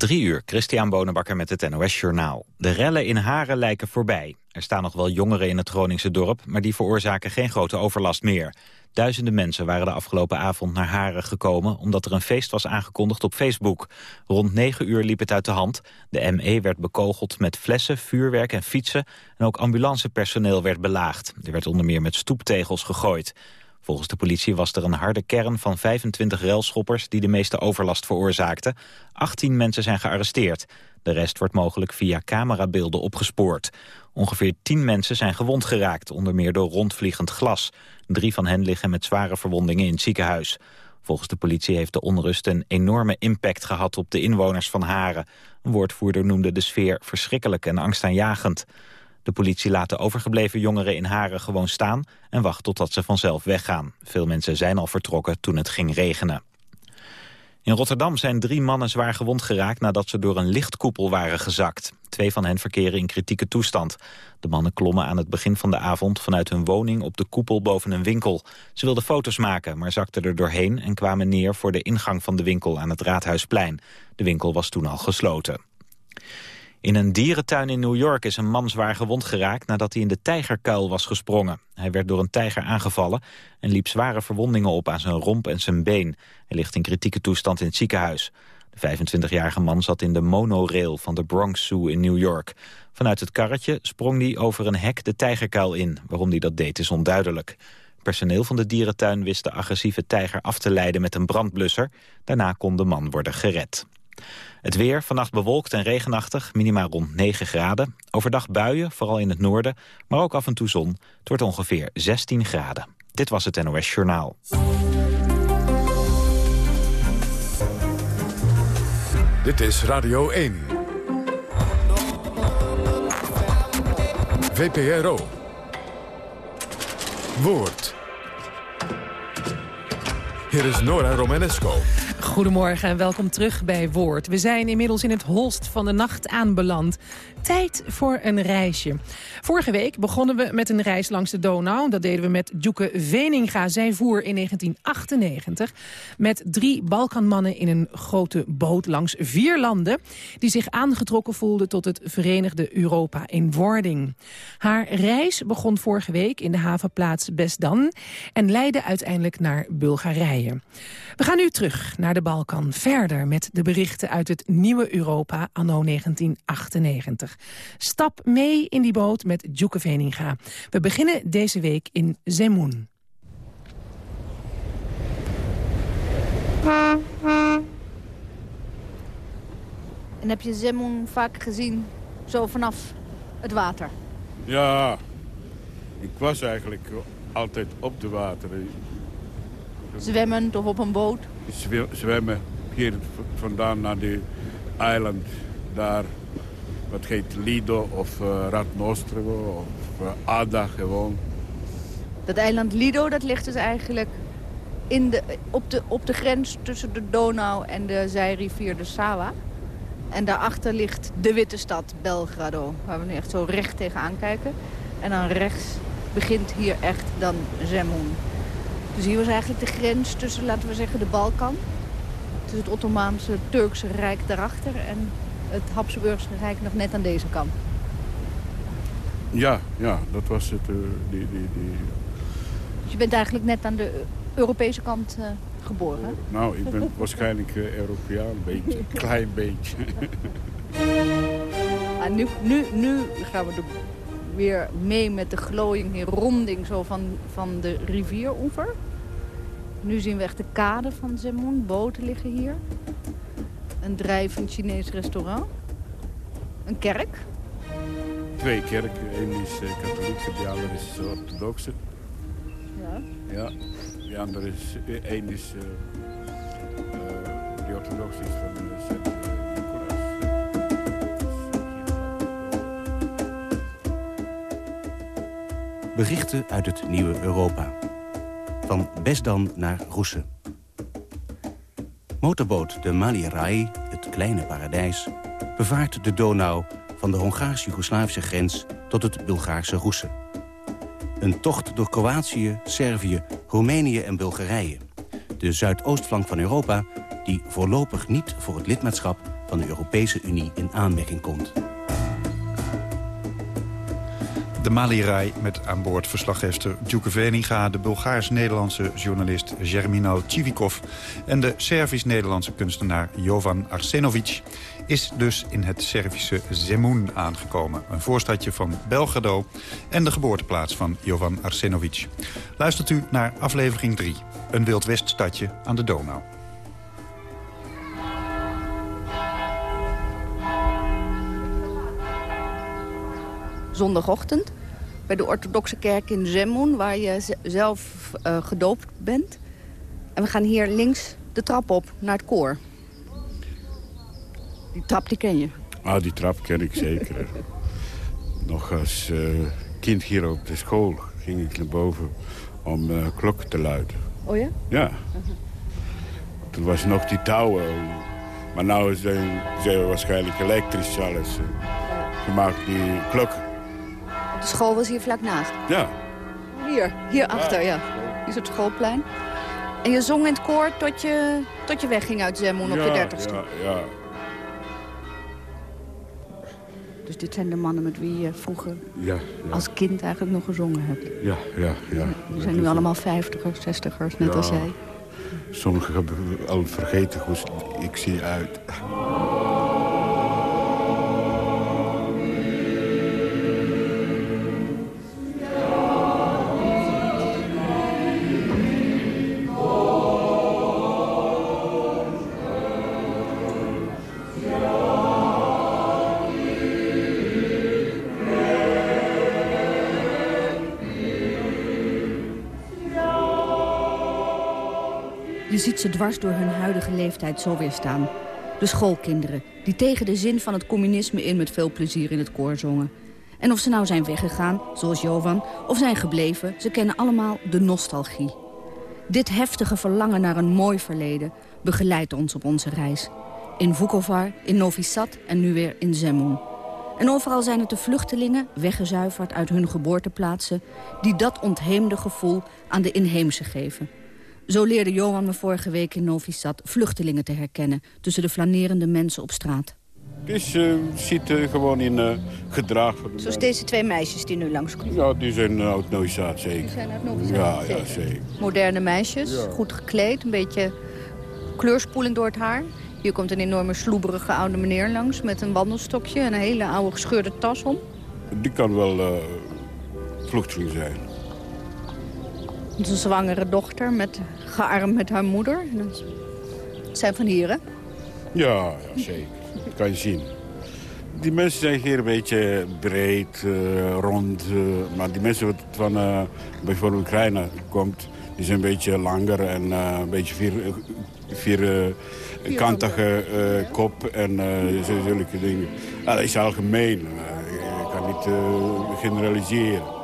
Drie uur, Christian Bonenbakker met het NOS Journaal. De rellen in Haren lijken voorbij. Er staan nog wel jongeren in het Groningse dorp... maar die veroorzaken geen grote overlast meer. Duizenden mensen waren de afgelopen avond naar Haren gekomen... omdat er een feest was aangekondigd op Facebook. Rond negen uur liep het uit de hand. De ME werd bekogeld met flessen, vuurwerk en fietsen... en ook ambulancepersoneel werd belaagd. Er werd onder meer met stoeptegels gegooid. Volgens de politie was er een harde kern van 25 relschoppers die de meeste overlast veroorzaakten. 18 mensen zijn gearresteerd. De rest wordt mogelijk via camerabeelden opgespoord. Ongeveer 10 mensen zijn gewond geraakt, onder meer door rondvliegend glas. Drie van hen liggen met zware verwondingen in het ziekenhuis. Volgens de politie heeft de onrust een enorme impact gehad op de inwoners van Haren. Een woordvoerder noemde de sfeer verschrikkelijk en angstaanjagend. De politie laat de overgebleven jongeren in Haren gewoon staan... en wacht totdat ze vanzelf weggaan. Veel mensen zijn al vertrokken toen het ging regenen. In Rotterdam zijn drie mannen zwaar gewond geraakt... nadat ze door een lichtkoepel waren gezakt. Twee van hen verkeren in kritieke toestand. De mannen klommen aan het begin van de avond... vanuit hun woning op de koepel boven een winkel. Ze wilden foto's maken, maar zakten er doorheen... en kwamen neer voor de ingang van de winkel aan het Raadhuisplein. De winkel was toen al gesloten. In een dierentuin in New York is een man zwaar gewond geraakt nadat hij in de tijgerkuil was gesprongen. Hij werd door een tijger aangevallen en liep zware verwondingen op aan zijn romp en zijn been. Hij ligt in kritieke toestand in het ziekenhuis. De 25-jarige man zat in de monorail van de Bronx Zoo in New York. Vanuit het karretje sprong hij over een hek de tijgerkuil in. Waarom hij dat deed is onduidelijk. Personeel van de dierentuin wist de agressieve tijger af te leiden met een brandblusser. Daarna kon de man worden gered. Het weer, vannacht bewolkt en regenachtig, minimaal rond 9 graden. Overdag buien, vooral in het noorden, maar ook af en toe zon. Het wordt ongeveer 16 graden. Dit was het NOS Journaal. Dit is Radio 1. VPRO. Woord. Hier is Nora Romanesco. Goedemorgen en welkom terug bij Woord. We zijn inmiddels in het holst van de nacht aanbeland. Tijd voor een reisje. Vorige week begonnen we met een reis langs de Donau. Dat deden we met Djoeke Veninga. Zij voer in 1998 met drie Balkanmannen in een grote boot langs vier landen... die zich aangetrokken voelden tot het Verenigde Europa in wording. Haar reis begon vorige week in de havenplaats Besdan... en leidde uiteindelijk naar Bulgarije. We gaan nu terug naar de Balkan. Verder met de berichten uit het nieuwe Europa anno 1998. Stap mee in die boot met Djoeke Veninga. We beginnen deze week in Zemun. En heb je Zemun vaak gezien, zo vanaf het water? Ja, ik was eigenlijk altijd op de water. Zwemmend of op een boot? Zwemmen hier vandaan naar de eiland daar wat heet Lido of uh, of uh, Ada gewoon. Dat eiland Lido dat ligt dus eigenlijk in de, op, de, op de grens tussen de Donau en de zijrivier de Sava. En daarachter ligt de witte stad Belgrado, waar we nu echt zo recht tegenaan kijken. En dan rechts begint hier echt dan Zemun. Dus hier was eigenlijk de grens tussen, laten we zeggen, de Balkan. Tussen het Ottomaanse Turkse Rijk daarachter en het Habsburgse Rijk nog net aan deze kant. Ja, ja, dat was het. Uh, die, die, die... Dus je bent eigenlijk net aan de Europese kant uh, geboren? Nou, ik ben waarschijnlijk uh, Europeaan, een beetje, een klein beetje. ah, nu, nu, nu gaan we weer mee met de glooiing in ronding zo van, van de rivieroever. Nu zien we echt de kade van Zemun. Boten liggen hier een drijvend Chinees restaurant. Een kerk. Twee kerken. Eén is uh, katholiek, de andere is uh, orthodoxe. Ja. Ja. De andere is... Uh, één is... de orthodoxe is van Sint Berichten uit het nieuwe Europa. Van Besdan naar Roesen. Motorboot de Mali Rai, het kleine paradijs... bevaart de Donau van de Hongaars-Jugoslavische grens tot het Bulgaarse Roesen. Een tocht door Kroatië, Servië, Roemenië en Bulgarije. De zuidoostflank van Europa die voorlopig niet voor het lidmaatschap van de Europese Unie in aanmerking komt. De Mali-rij met aan boord verslaggever Djuke Veninga... de Bulgaars-Nederlandse journalist Germinal Civikov... en de Servisch-Nederlandse kunstenaar Jovan Arsenovic... is dus in het Servische Zemun aangekomen. Een voorstadje van Belgrado en de geboorteplaats van Jovan Arsenovic. Luistert u naar aflevering 3, een Wild Weststadje aan de Donau. Zondagochtend bij de orthodoxe kerk in Zemun... waar je zelf uh, gedoopt bent. En we gaan hier links de trap op naar het koor. Die trap die ken je? Ah, die trap ken ik zeker. Nog als uh, kind hier op de school ging ik naar boven om uh, klokken te luiden. Oh ja? Ja. Toen was nog die touwen. Maar nu zijn ze waarschijnlijk elektrisch alles gemaakt, die klokken. De school was hier vlak naast? Ja. Hier, hierachter, ja. Hier is het schoolplein. En je zong in het koor tot je, tot je wegging uit Zemmoen op je dertigste? Ja, ja. Dus dit zijn de mannen met wie je vroeger ja, als kind eigenlijk nog gezongen hebt? Ja, ja, ja. Die zijn nu allemaal vijftigers, zestigers, net als jij. Sommigen hebben al vergeten hoe ik zie uit. Ze dwars door hun huidige leeftijd zo weer staan. De schoolkinderen, die tegen de zin van het communisme in met veel plezier in het koor zongen. En of ze nou zijn weggegaan, zoals Jovan, of zijn gebleven... ze kennen allemaal de nostalgie. Dit heftige verlangen naar een mooi verleden begeleidt ons op onze reis. In Vukovar, in Novi Sad en nu weer in Zemun. En overal zijn het de vluchtelingen, weggezuiverd uit hun geboorteplaatsen... die dat ontheemde gevoel aan de inheemse geven... Zo leerde Johan me vorige week in Novi Sad vluchtelingen te herkennen... tussen de flanerende mensen op straat. Dus uh, ziet uh, gewoon in uh, gedrag. Zoals deze twee meisjes die nu langskomen? Ja, die zijn uit Novi Sad, zeker. Die zijn uit Novi Sad, ja, zeker. Ja, zeker. Moderne meisjes, Ja. goed gekleed, een beetje kleurspoeling door het haar. Hier komt een enorme sloeberige oude meneer langs met een wandelstokje... en een hele oude gescheurde tas om. Die kan wel eh, vluchteling zijn. Een zwangere dochter, met, gearmd met haar moeder. Dat zijn van hier, hè? Ja, ja, zeker. Dat kan je zien. Die mensen zijn hier een beetje breed, eh, rond. eh, maar die mensen wat van eh, bijvoorbeeld Oekraïne komt... die zijn een beetje langer en een beetje vier, vier, kantige kop en zulke dingen. Ja, dat is algemeen. je kan niet generaliseren.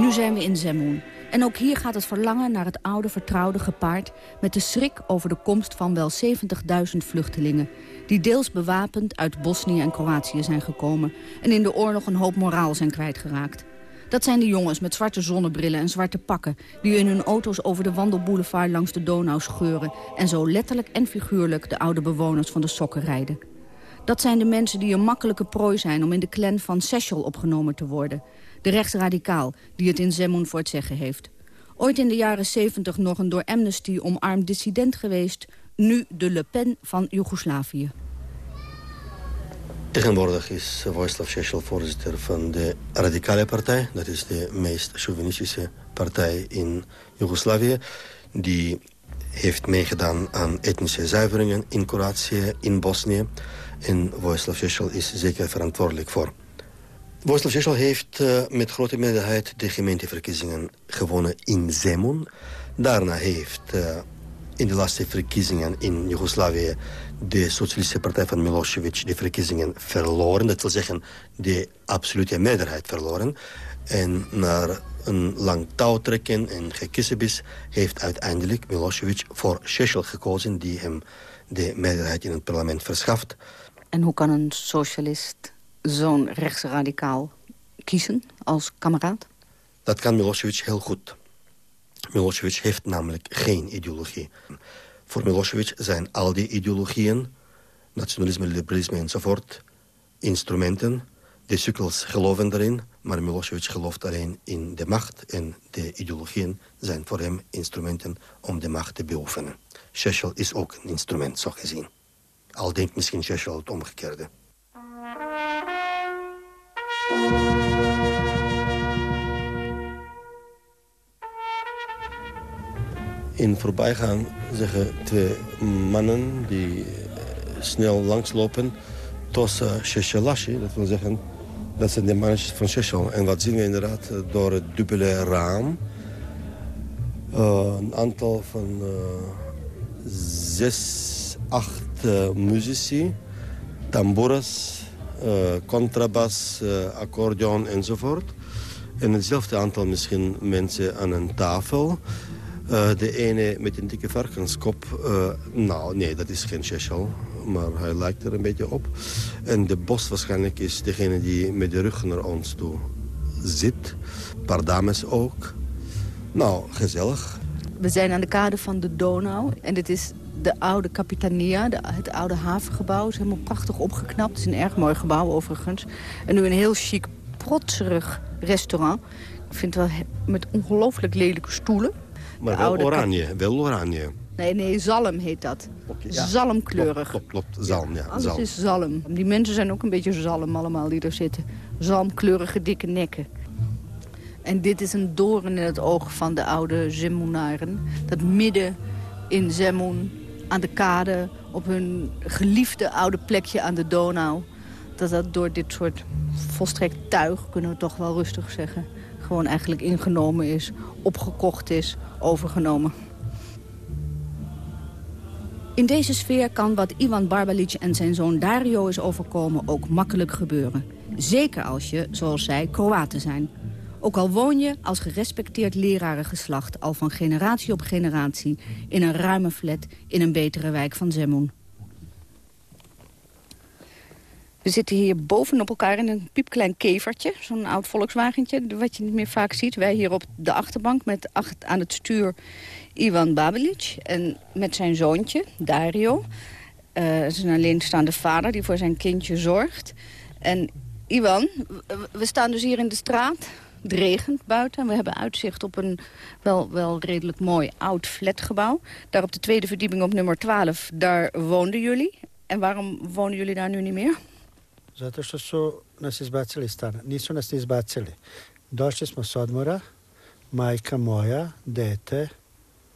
Nu zijn we in Zemun. En ook hier gaat het verlangen naar het oude vertrouwde gepaard... met de schrik over de komst van wel 70.000 vluchtelingen... die deels bewapend uit Bosnië en Kroatië zijn gekomen... en in de oorlog een hoop moraal zijn kwijtgeraakt. Dat zijn de jongens met zwarte zonnebrillen en zwarte pakken... die in hun auto's over de wandelboulevard langs de Donau scheuren... en zo letterlijk en figuurlijk de oude bewoners van de sokken rijden. Dat zijn de mensen die een makkelijke prooi zijn om in de clan van Sechel opgenomen te worden. De rechtsradicaal die het in Zemun voor het zeggen heeft. Ooit in de jaren 70 nog een door Amnesty omarmd dissident geweest. Nu de Le Pen van Joegoslavië. Tegenwoordig is Vojislav Šešel voorzitter van de Radicale Partij. Dat is de meest chauvinistische partij in Joegoslavië. Die heeft meegedaan aan etnische zuiveringen in Kroatië, in Bosnië. En Vojislav Šešel is zeker verantwoordelijk voor. Vojislav Šešel heeft eh, met grote meerderheid de gemeenteverkiezingen gewonnen in Zemun. Daarna heeft eh, in de laatste verkiezingen in Joegoslavië de Socialistische Partij van Milosevic de verkiezingen verloren. Dat wil zeggen de absolute meerderheid verloren. En naar een lang touwtrekken en gekissebis heeft uiteindelijk Milosevic voor Šešel gekozen... die hem de meerderheid in het parlement verschaft. En hoe kan een socialist zo'n rechtsradicaal kiezen als kameraad? Dat kan Milosevic heel goed. Milosevic heeft namelijk geen ideologie. Voor Milosevic zijn al die ideologieën, nationalisme, liberalisme enzovoort, instrumenten. De sukkels geloven erin, maar Milosevic gelooft alleen in de macht. En de ideologieën zijn voor hem instrumenten om de macht te beoefenen. Shechel is ook een instrument, zo gezien. Al denkt misschien Shechel het omgekeerde. In voorbijgaan zeggen twee mannen die eh, snel langslopen... Tosa Sheshelashi, dat wil zeggen, dat zijn de mannetjes van Sheshel. En wat zien we inderdaad eh, door het dubbele raam? Uh, een aantal van zes, acht uh, muzici, tamboeras, contrabas, accordeon enzovoort. En hetzelfde aantal misschien mensen aan een tafel. Uh, de ene met een dikke varkenskop. Nou, nee, dat is geen Chechel. Maar hij lijkt er een beetje op. En de bos waarschijnlijk is degene die met de rug naar ons toe zit. Een paar dames ook. Nou, gezellig. We zijn aan de kade van de Donau. En dit is de oude Capitania, de, het oude havengebouw. Het is helemaal prachtig opgeknapt. Het is een erg mooi gebouw overigens. En nu een heel chic, protserig restaurant. Ik vind het wel met ongelooflijk lelijke stoelen. Maar wel oranje, wel oranje. Nee, nee, zalm heet dat. Okay, ja. Zalmkleurig. Klopt, klopt, klopt. Zalm, ja. alles zalm. is zalm. Die mensen zijn ook een beetje zalm allemaal die er zitten. Zalmkleurige dikke nekken. En dit is een doorn in het oog van de oude Zemunaren. Dat midden in Zemun, aan de kade, op hun geliefde oude plekje aan de Donau... dat dat door dit soort volstrekt tuig, kunnen we toch wel rustig zeggen... gewoon eigenlijk ingenomen is, opgekocht is, overgenomen. In deze sfeer kan wat Ivan Barbalic en zijn zoon Dario is overkomen ook makkelijk gebeuren. Zeker als je, zoals zij, Kroaten zijn. Ook al woon je als gerespecteerd lerarengeslacht al van generatie op generatie... in een ruime flat in een betere wijk van Zemun. We zitten hier bovenop elkaar in een piepklein kevertje. Zo'n oud Volkswagentje, wat je niet meer vaak ziet. Wij hier op de achterbank met acht, aan het stuur Ivan Babelic. En met zijn zoontje, Dario. Uh, is een alleenstaande vader die voor zijn kindje zorgt. En Ivan, we staan dus hier in de straat. Het regent buiten. We hebben uitzicht op een wel, wel redelijk mooi oud flatgebouw. Daar op de tweede verdieping op nummer 12, daar woonden jullie. En waarom wonen jullie daar nu niet meer? Zato što su nas izbacili iz stana. Nisu nas izbacili. Došli smo s odmora, majka moja, dete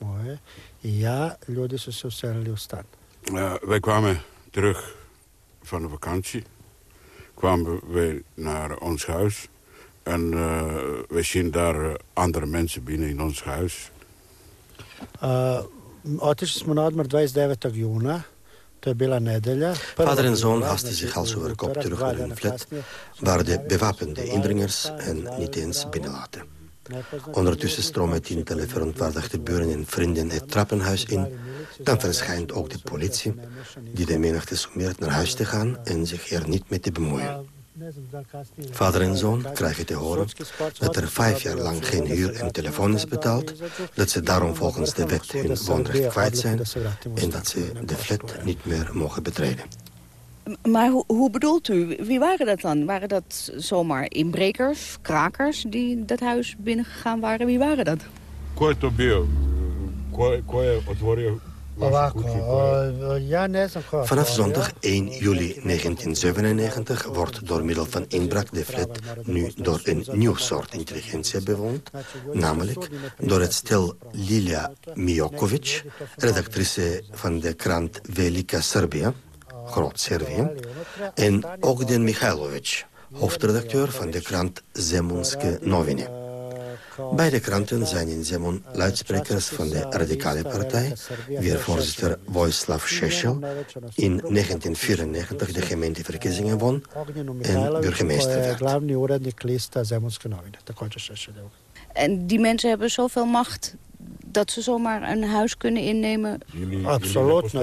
moje i ja, ljudi su se uselili u stan. Uh, wij kwamen terug van de vakantie. Kwamen we naar ons huis. En uh, we zien daar uh, andere mensen binnen in ons huis. Otišli smo na odmor 29. juna. Vader en zoon haasten zich als over kop terug naar hun flat... waar de bewapende indringers hen niet eens binnenlaten. Ondertussen stromen tientallen verontwaardigde buren en vrienden het trappenhuis in. Dan verschijnt ook de politie, die de menigte sommeert naar huis te gaan... en zich er niet mee te bemoeien. Vader en zoon krijgen te horen dat er vijf jaar lang geen huur en telefoon is betaald, dat ze daarom volgens de wet hun woonrecht kwijt zijn en dat ze de flat niet meer mogen betreden. Maar hoe, hoe bedoelt u? Wie waren dat dan? Waren dat zomaar inbrekers, krakers die dat huis binnengegaan waren? Wie waren dat? Ko je to bio? Ko, ko je Vanaf zondag 1 juli 1997 wordt door middel van inbraak de flat nu door een nieuw soort intelligentie bewoond. Namelijk door het stel Lilia Miokovic, redactrice van de krant Velika Serbia, Groot Servië, en Ogden Mihailovic, hoofdredacteur van de krant Zemunske Novine. Beide kranten zijn in Zemun luidsprekers van de radicale partij... wier voorzitter Vojislav Šešel in 1994 de gemeenteverkiezingen won... en burgemeester werd. En die mensen hebben zoveel macht dat ze zomaar een huis kunnen innemen? Apsolutno.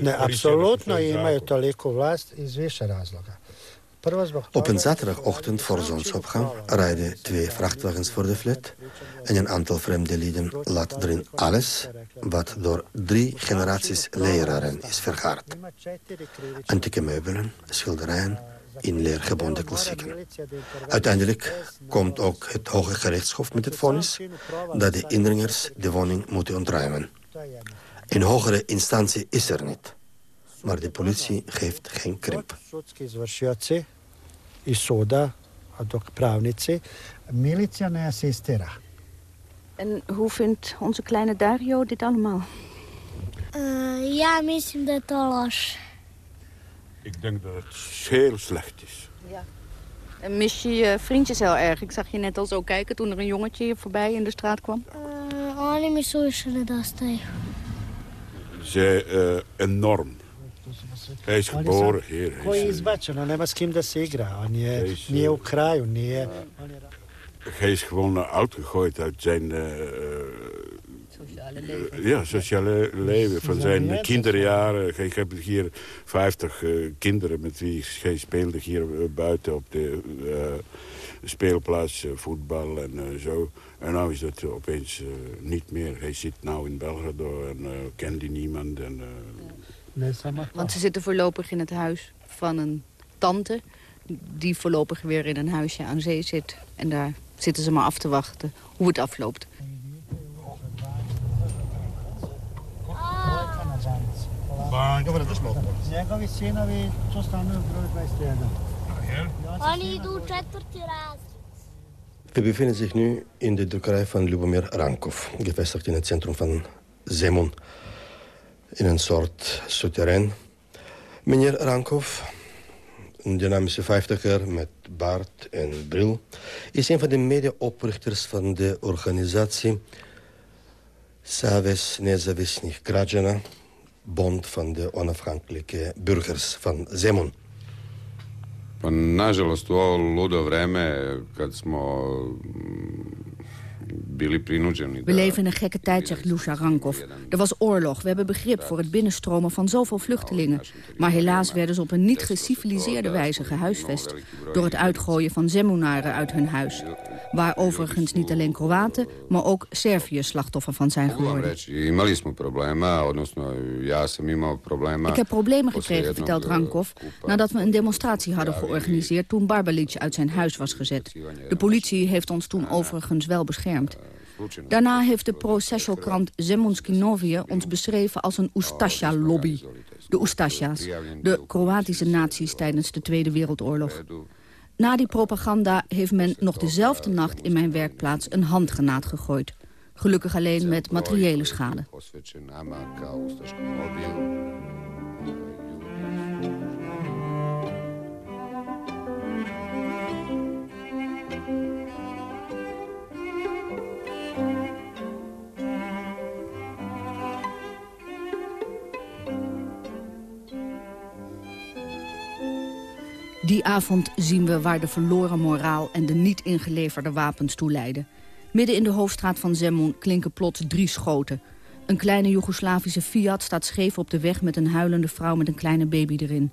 Ne, apsolutno imaju toliko vlast iz više razloga. Op een zaterdagochtend voor zonsopgang rijden twee vrachtwagens voor de flat... en een aantal vreemde lieden laat erin alles... wat door drie generaties leraren is vergaard. Antieke meubelen, schilderijen, in leergebonden klassieken. Uiteindelijk komt ook het Hoge Gerechtshof met het vonnis... dat de indringers de woning moeten ontruimen. Een hogere instantie is er niet. Maar de politie geeft geen krimp. I soda, dok pravnici, militia ne assistira. En hoe vindt onze kleine Dario dit allemaal? Uh, ja, mislim da je to loš. Ik denk dat het heel slecht is. Ja. En mis je je vriendjes heel erg? Ik zag je net al zo kijken toen er een jongetje hier voorbij in de straat kwam. Uh, oni mi suviše nedostaju. Ze uh, enorm. Hij is geboren hier. Hij Koji is, nema s kim da se igra. On je, Hij is, nije eh, u kraju, nije... on je- hij is gewoon uitgegooid uit zijn uh, Sociale uh, ja, sociale leven. Van zijn kinderjaren. Ik heb hier 50 uh, kinderen met wie hij speelde hier buiten op de uh, speelplaats, uh, voetbal en uh, zo. En nu is dat opeens uh, niet meer. Hij zit nu in Belgrado en uh, kent die niemand. En, uh, Want ze zitten voorlopig in het huis van een tante... die voorlopig weer in een huisje aan zee zit. En daar zitten ze maar af te wachten hoe het afloopt. Broj 21. Oni idu u četvrti razred. We bevinden zich nu in de drukkerij van Lubomir Rankov, gevestigd in het centrum van Zemun. In een soort souterrain. Meneer Rankov, een dynamische vijftiger met baard en bril... is een van de mede-oprichters van de organisatie... Savez Nezavisnih Građana, bond van de onafhankelijke burgers van Zemun. Pa nažalost u ovo ludo vreme kad smo We leven in een gekke tijd, zegt Lusha Rankov. Er was oorlog, we hebben begrip voor het binnenstromen van zoveel vluchtelingen. Maar helaas werden ze op een niet geciviliseerde wijze gehuisvest... door het uitgooien van Zemunaren uit hun huis. Waar overigens niet alleen Kroaten, maar ook Serviërs slachtoffer van zijn geworden. Ik heb problemen gekregen, vertelt eh, Rankov, nadat we een demonstratie hadden georganiseerd toen Barbalic uit zijn huis was gezet. De politie heeft ons toen overigens wel beschermd. Slučajno Daarna heeft de pro-social krant Zemunski Novije ons beschreven als een Ustasja-lobby. De Ustasja's, de Kroatische nazi's tijdens de Tweede Wereldoorlog. Na die propaganda heeft men nog dezelfde nacht in mijn werkplaats een handgranaat gegooid. Gelukkig alleen met materiële schade. Die avond zien we waar de verloren moraal en de niet ingeleverde wapens toe leiden. Midden in de hoofdstraat van Zemun klinken plots drie schoten. Een kleine Joegoslavische Fiat staat scheef op de weg met een huilende vrouw met een kleine baby erin.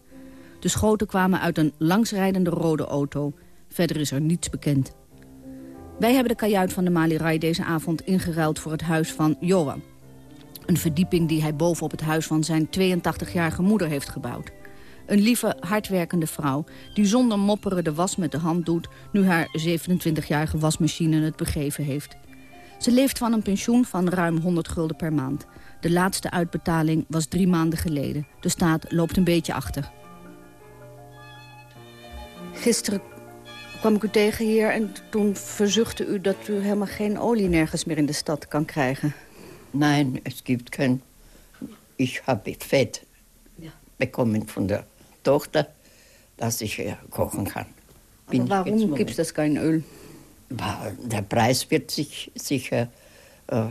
De schoten kwamen uit een langsrijdende rode auto. Verder is er niets bekend. Wij hebben de kajuit van de Malirai deze avond ingeruild voor het huis van Johan. Een verdieping die hij bovenop het huis van zijn 82-jarige moeder heeft gebouwd. Een lieve, hardwerkende vrouw die zonder mopperen de was met de hand doet... nu haar 27-jarige wasmachine het begeven heeft. Ze leeft van een pensioen van ruim 100 gulden per maand. De laatste uitbetaling was drie maanden geleden. De staat loopt een beetje achter. Gisteren kwam ik u tegen hier en toen verzuchtte u dat u helemaal geen olie nergens meer in de stad kan krijgen. Nein, es gibt kein. Ich habe Fett bekommen von der Tochter, dass ich äh, kochen kann. Aber warum gibt es kein Öl? Der Preis wird sich sicher äh,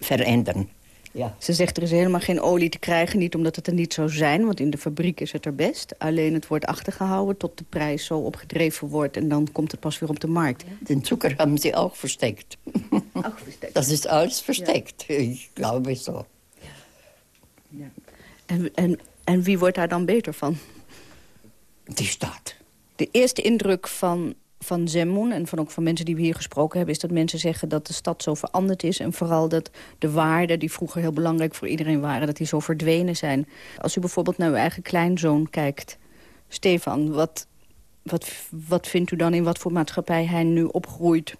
verändern. Ja. Ze zegt er is helemaal geen olie te krijgen. Niet omdat het er niet zou zijn, want in de fabriek is het er best. Alleen het wordt achtergehouden tot de prijs zo opgedreven wordt... en dan komt het pas weer op de markt. Den Zucker haben sie auch versteckt. Auch versteckt. Das ist alles versteckt. Ich glaube so. En, en, en wie wordt daar dan beter van? Die Staat. De eerste indruk van, van Zemun en van ook van mensen die we hier gesproken hebben... is dat mensen zeggen dat de stad zo veranderd is. En vooral dat de waarden die vroeger heel belangrijk voor iedereen waren... dat die zo verdwenen zijn. Als u bijvoorbeeld naar uw eigen kleinzoon kijkt... Stefan, wat, wat, wat vindt u dan in wat voor maatschappij hij nu opgroeit?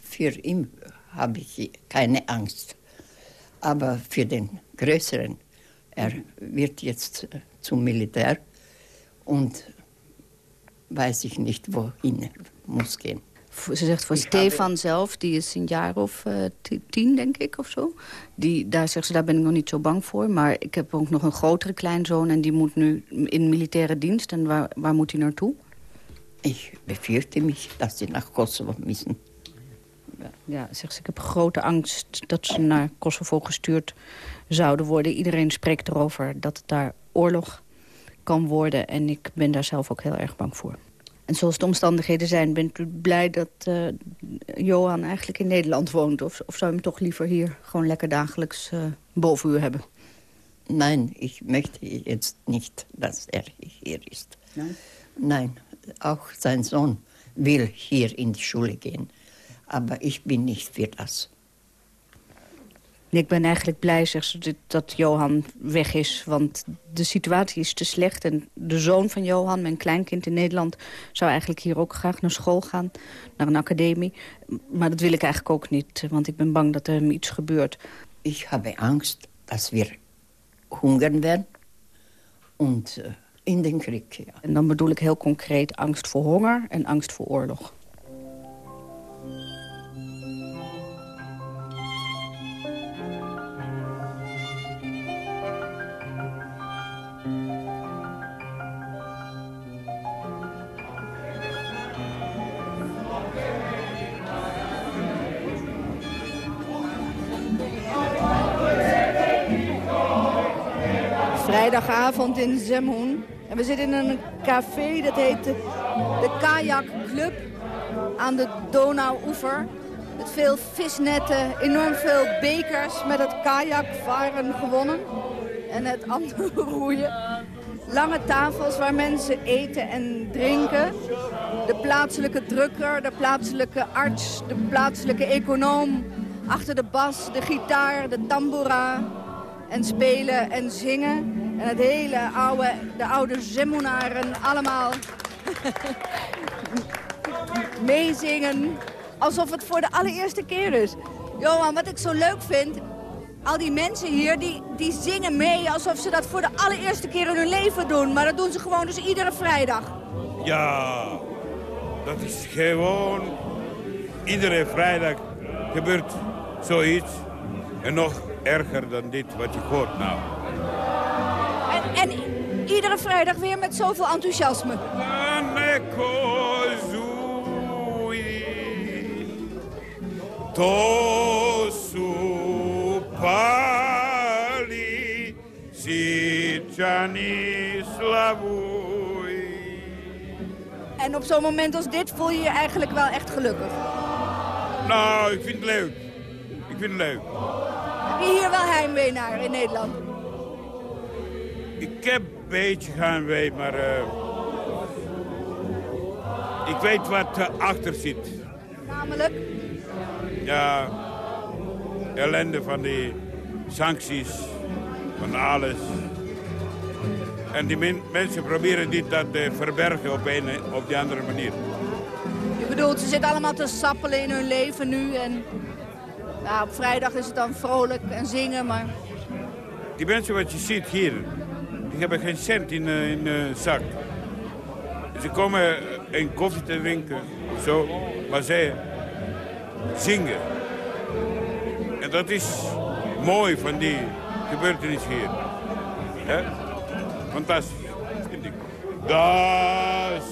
Voor hem heb ik geen angst. Maar voor de größeren, er wird jetzt zum Militär und weiß ich nicht, wohin muss gehen. Ze zegt voor Stefan zelf, die is een jaar of uh, tien, denk ik, of zo. Die, daar zegt ze, daar ben ik nog niet zo bang voor. Maar ik heb ook nog een grotere kleinzoon en die moet nu in militaire dienst. En waar, waar moet hij naartoe? Ik befürchte mich, dat ze naar Kosovo missen. Ja, zegt ze, ik heb grote angst dat ze naar Kosovo gestuurd zouden worden. Iedereen spreekt erover dat het daar oorlog kan worden. En ik ben daar zelf ook heel erg bang voor. En zoals de omstandigheden zijn, bent u blij dat uh, Johan eigenlijk in Nederland woont? Of, of zou u hem toch liever hier gewoon lekker dagelijks uh, boven u hebben? Nee, ik möchte jetzt niet dat er hier is. Nee? Nein, auch sein Sohn will hier in die Schule gehen. Aber ich bin nicht für das. Ik ben eigenlijk blij, zegt ze, dat Johan weg is. Want de situatie is te slecht. En de zoon van Johan, mijn kleinkind in Nederland... zou eigenlijk hier ook graag naar school gaan. Naar een academie. Maar dat wil ik eigenlijk ook niet. Want ik ben bang dat er hem iets gebeurt. Ik heb angst dat we hungern werden. En eh, in den Krieg, ja. En dan bedoel ik heel concreet angst voor honger en angst voor oorlog. Vrijdagavond in Zemhoen. En we zitten in een café, dat heet de, de Kajak Club aan de Donauoever. Met veel visnetten, enorm veel bekers met het kajakvaren gewonnen. En het andere roeien. Lange tafels waar mensen eten en drinken. De plaatselijke drukker, de plaatselijke arts, de plaatselijke econoom. Achter de bas, de gitaar, de tambora. En spelen en zingen. En het hele oude, de oude Zemonaren allemaal meezingen. Alsof het voor de allereerste keer is. Johan, wat ik zo leuk vind... Al die mensen hier, die, die zingen mee alsof ze dat voor de allereerste keer in hun leven doen. Maar dat doen ze gewoon dus iedere vrijdag. Ja, dat is gewoon... Iedere vrijdag gebeurt zoiets. En nog erger dan dit wat je hoort nou. En iedere vrijdag weer met zoveel enthousiasme. En op zo'n moment als dit voel je je eigenlijk wel echt gelukkig? Nou, ik vind het leuk. Ik vind het leuk. Heb je hier wel heimwee naar in Nederland? Ik heb een beetje heimwee, maar... Uh, ik weet wat erachter zit. Namelijk? Ja, ellende van die sancties, van alles. En die men, mensen proberen dit dat uh, verbergen op een op die andere manier. Je bedoelt, ze zitten allemaal te sappelen in hun leven nu en... Ja, op vrijdag is het dan vrolijk en zingen, maar... Die mensen wat je ziet hier, hebben geen cent in, uh, in uh, zak. Ze komen een koffie te drinken, zo, maar zij zingen. En dat is mooi van die gebeurtenis hier. Fantastisch, vind ik. Dat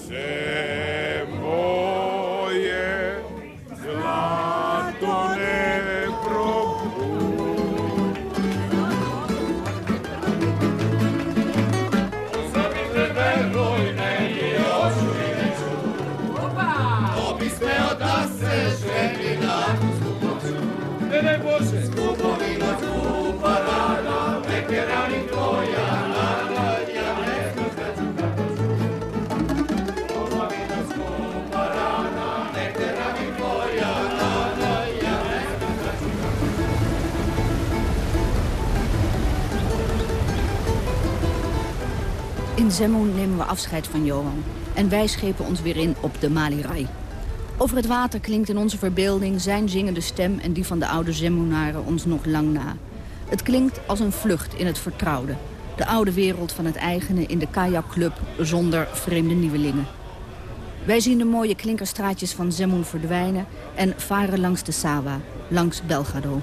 Zemun nemen we afscheid van Johan. En wij schepen ons weer in op de Malirai. Over het water klinkt in onze verbeelding zijn zingende stem... en die van de oude Zemunaren ons nog lang na. Het klinkt als een vlucht in het vertrouwde. De oude wereld van het eigene in de kajakclub zonder vreemde nieuwelingen. Wij zien de mooie klinkerstraatjes van Zemun verdwijnen... en varen langs de Sawa, langs Belgrado.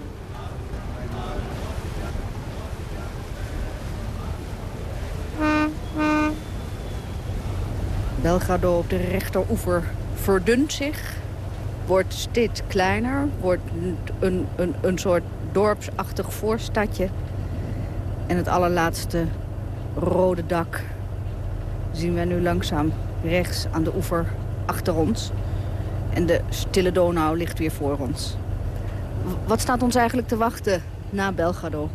Belgrado op de rechteroever verdunt zich. Wordt steeds kleiner. Wordt een, een, een soort dorpsachtig voorstadje. En het allerlaatste rode dak zien we nu langzaam rechts aan de oever achter ons. En de stille Donau ligt weer voor ons. Wat staat ons eigenlijk te wachten na Belgrado?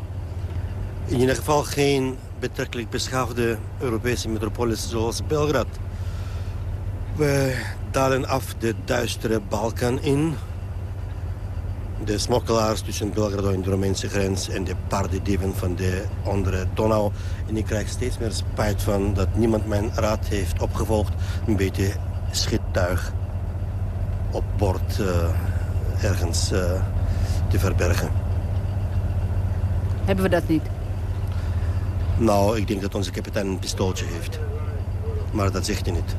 In ieder geval geen betrekkelijk beschaafde Europese metropolis zoals Belgrad. We dalen af de duistere Balkan in. De smokkelaars tussen Belgrado en de Romeinse grens... en de paardendieven van de andere Donau. En ik krijg steeds meer spijt van dat niemand mijn raad heeft opgevolgd... een beetje schittuig op bord uh, ergens uh, te verbergen. Hebben we dat niet? Nou, ik denk dat onze kapitein een pistooltje heeft. Maar dat zegt hij niet.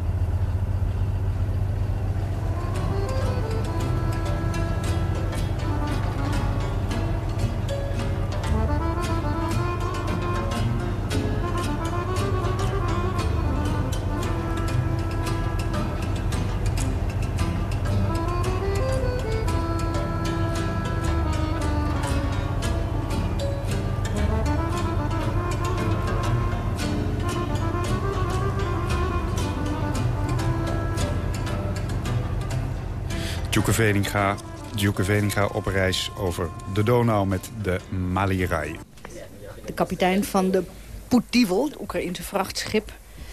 Veninga, Djoeke Veninga op reis over de Donau met de Malirai. De kapitein van de Poetivo, het Oekraïnse vrachtschip...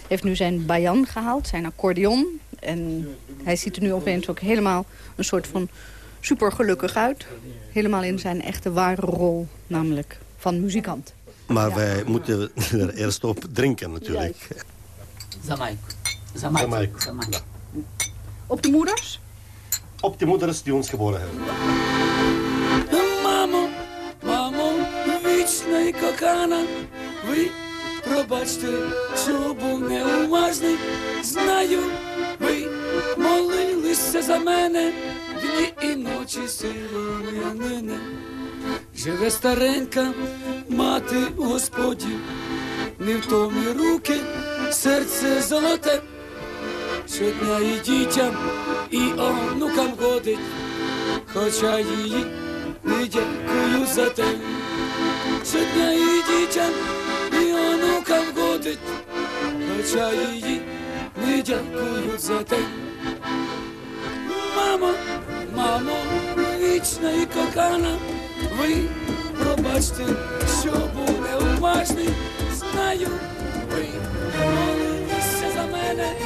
heeft nu zijn bayan gehaald, zijn accordeon. En hij ziet er nu opeens ook helemaal een soort van supergelukkig uit. Helemaal in zijn echte ware rol, namelijk van muzikant. Maar wij moeten er eerst op drinken natuurlijk. Zamaik. Zamaik. Zamaik. Op de moeders? Op de moeders die ons geboren hebben. Мамо, мамо, вічна і кохана, ви пробачте, що був неуважний. Знаю, ви молилися за мене дні і ночі силою мене. Живе старенька мати Господів, невтомні руки, серце золоте. Щодня і дітям, і годить, хоча її не дякую за те. Щодня і дітям, і онукам годить, хоча її не дякую за те. Мамо, мамо, вічна і кохана, ви пробачте, що був неуважний, знаю, ви молилися за мене.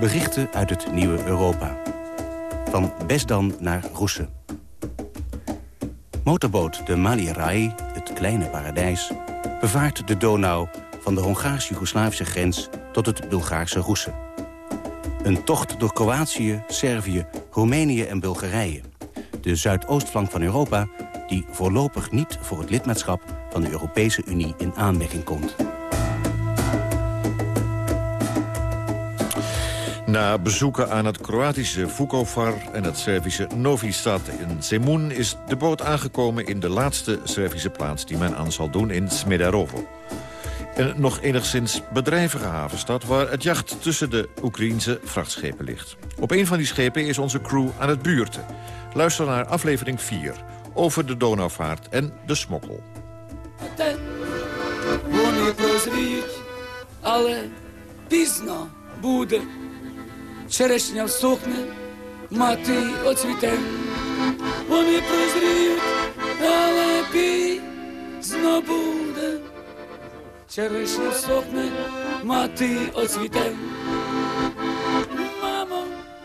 Berichten uit het nieuwe Europa. Van Besdan naar Roesen. Motorboot de Malirai, het kleine paradijs... bevaart de Donau van de Hongaars-Jugoslavische grens tot het Bulgaarse Roesen. Een tocht door Kroatië, Servië, Roemenië en Bulgarije. De zuidoostflank van Europa die voorlopig niet voor het lidmaatschap van de Europese Unie in aanmerking komt. Na bezoeken aan het Kroatische Vukovar en het Servische Novi Sad in Zemun... is de boot aangekomen in de laatste Servische plaats die men aan zal doen in Smederovo. Een nog enigszins bedrijvige havenstad waar het jacht tussen de Oekraïense vrachtschepen ligt. Op een van die schepen is onze crew aan het buurten. Luister naar aflevering 4 over de Donauvaart en de smokkel. Вони прозріють, але пізно буде. Черешня всохне, мати оцвіте. Вони прозріють, але пізно буде. черешня всохне, мати оцвіте.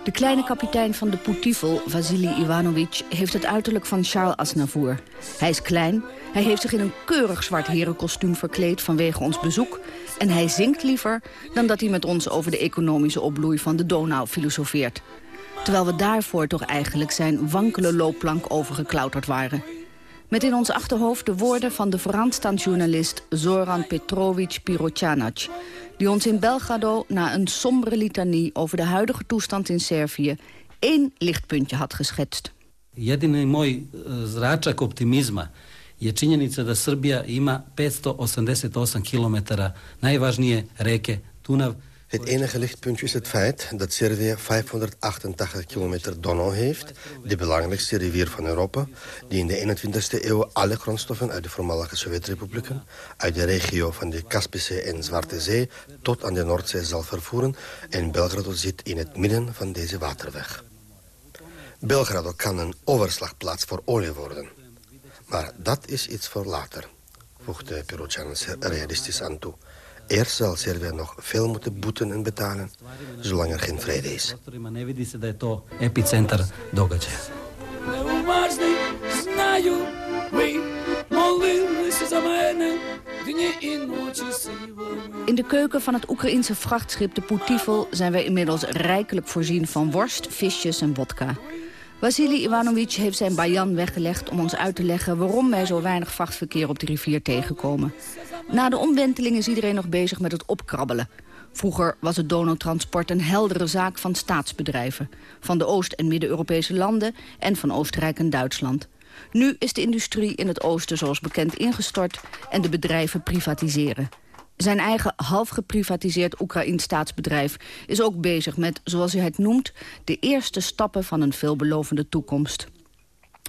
De kleine kapitein van de Poetivel, Vasily Ivanovic, heeft het uiterlijk van Charles Aznavour. Hij is klein, hij heeft zich in een keurig zwart herenkostuum verkleed vanwege ons bezoek... en hij zingt liever dan dat hij met ons over de economische opbloei van de Donau filosofeert. Terwijl we daarvoor toch eigenlijk zijn wankele loopplank overgeklauterd waren. Met in ons achterhoofd de woorden van de vooraanstaand journalist Zoran Petrovic Pirocanac... die ons in Belgrado na een sombere litanie over de huidige toestand in Servië... één lichtpuntje had geschetst. Jedini moj eh, zračak optimizma je činjenica da Srbija ima 588 kilometara najvažnije reke Dunav, Het enige lichtpuntje is het feit dat Servië 588 kilometer Donau heeft... de belangrijkste rivier van Europa... die in de 21e eeuw alle grondstoffen uit de voormalige Sovjet-republieken... uit de regio van de Kaspische en Zwarte Zee... tot aan de Noordzee zal vervoeren... en Belgrado zit in het midden van deze waterweg. Belgrado kan een overslagplaats voor olie worden. Maar dat is iets voor later, voegde Perugianus realistisch aan toe. Eerst zal Servië nog veel moeten boeten en betalen, zolang er geen vrede is. In de keuken van het Oekraïense vrachtschip de Poetivel zijn wij inmiddels rijkelijk voorzien van worst, visjes en vodka. Vasily Ivanovic heeft zijn bayan weggelegd om ons uit te leggen... waarom wij zo weinig vrachtverkeer op de rivier tegenkomen. Na de omwenteling is iedereen nog bezig met het opkrabbelen. Vroeger was het Donautransport een heldere zaak van staatsbedrijven. Van de Oost- en Midden-Europese landen en van Oostenrijk en Duitsland. Nu is de industrie in het oosten zoals bekend ingestort en de bedrijven privatiseren. Zijn eigen half geprivatiseerd Oekraïns staatsbedrijf is ook bezig met, zoals hij het noemt, de eerste stappen van een veelbelovende toekomst.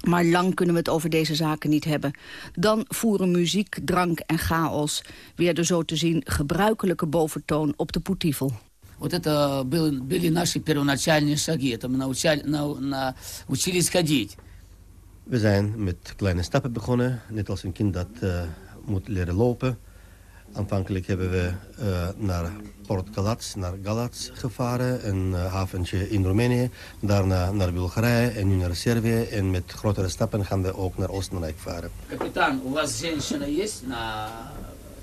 Maar lang kunnen we het over deze zaken niet hebben. Dan voeren muziek, drank en chaos weer de zo te zien gebruikelijke boventoon op de Poetivel. Вот это были, были наши первоначальные шаги. Это мы научали, на, научились ходить. We zijn met kleine stappen begonnen, net als een kind dat uh, moet leren lopen. Aanvankelijk hebben we uh, naar Port Galats, naar Galats gevaren, een uh, haventje in Roemenië. Daarna naar Bulgarije en nu naar Servië. En met grotere stappen gaan we ook naar Oostenrijk varen. Капитан, у вас женщина есть на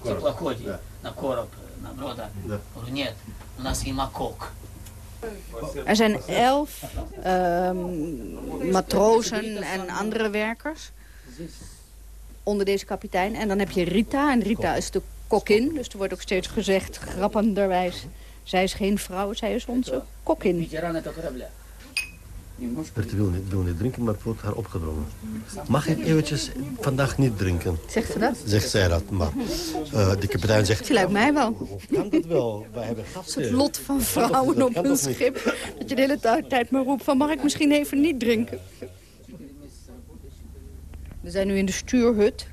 теплоходе? Да. На короб, на брода? Да. Нет, у нас има кок. Er zijn elf uh, matrozen en andere werkers onder deze kapitein. En dan heb je Rita. En Rita is de kokkin. Dus er wordt ook steeds gezegd, grappenderwijs... zij is geen vrouw, zij is onze kokkin. Bertie wil niet, wil niet drinken, maar het wordt haar opgedrongen. Mag ik eventjes vandaag niet drinken? Zegt ze dat? Zegt zij dat, maar uh, de kapitein zegt... Ze lijkt mij wel. Kan dat wel? Wij hebben gasten. Het lot van vrouwen op een schip. Dat je de hele tijd maar roept van, mag ik misschien even niet drinken? We zijn nu in de stuurhut.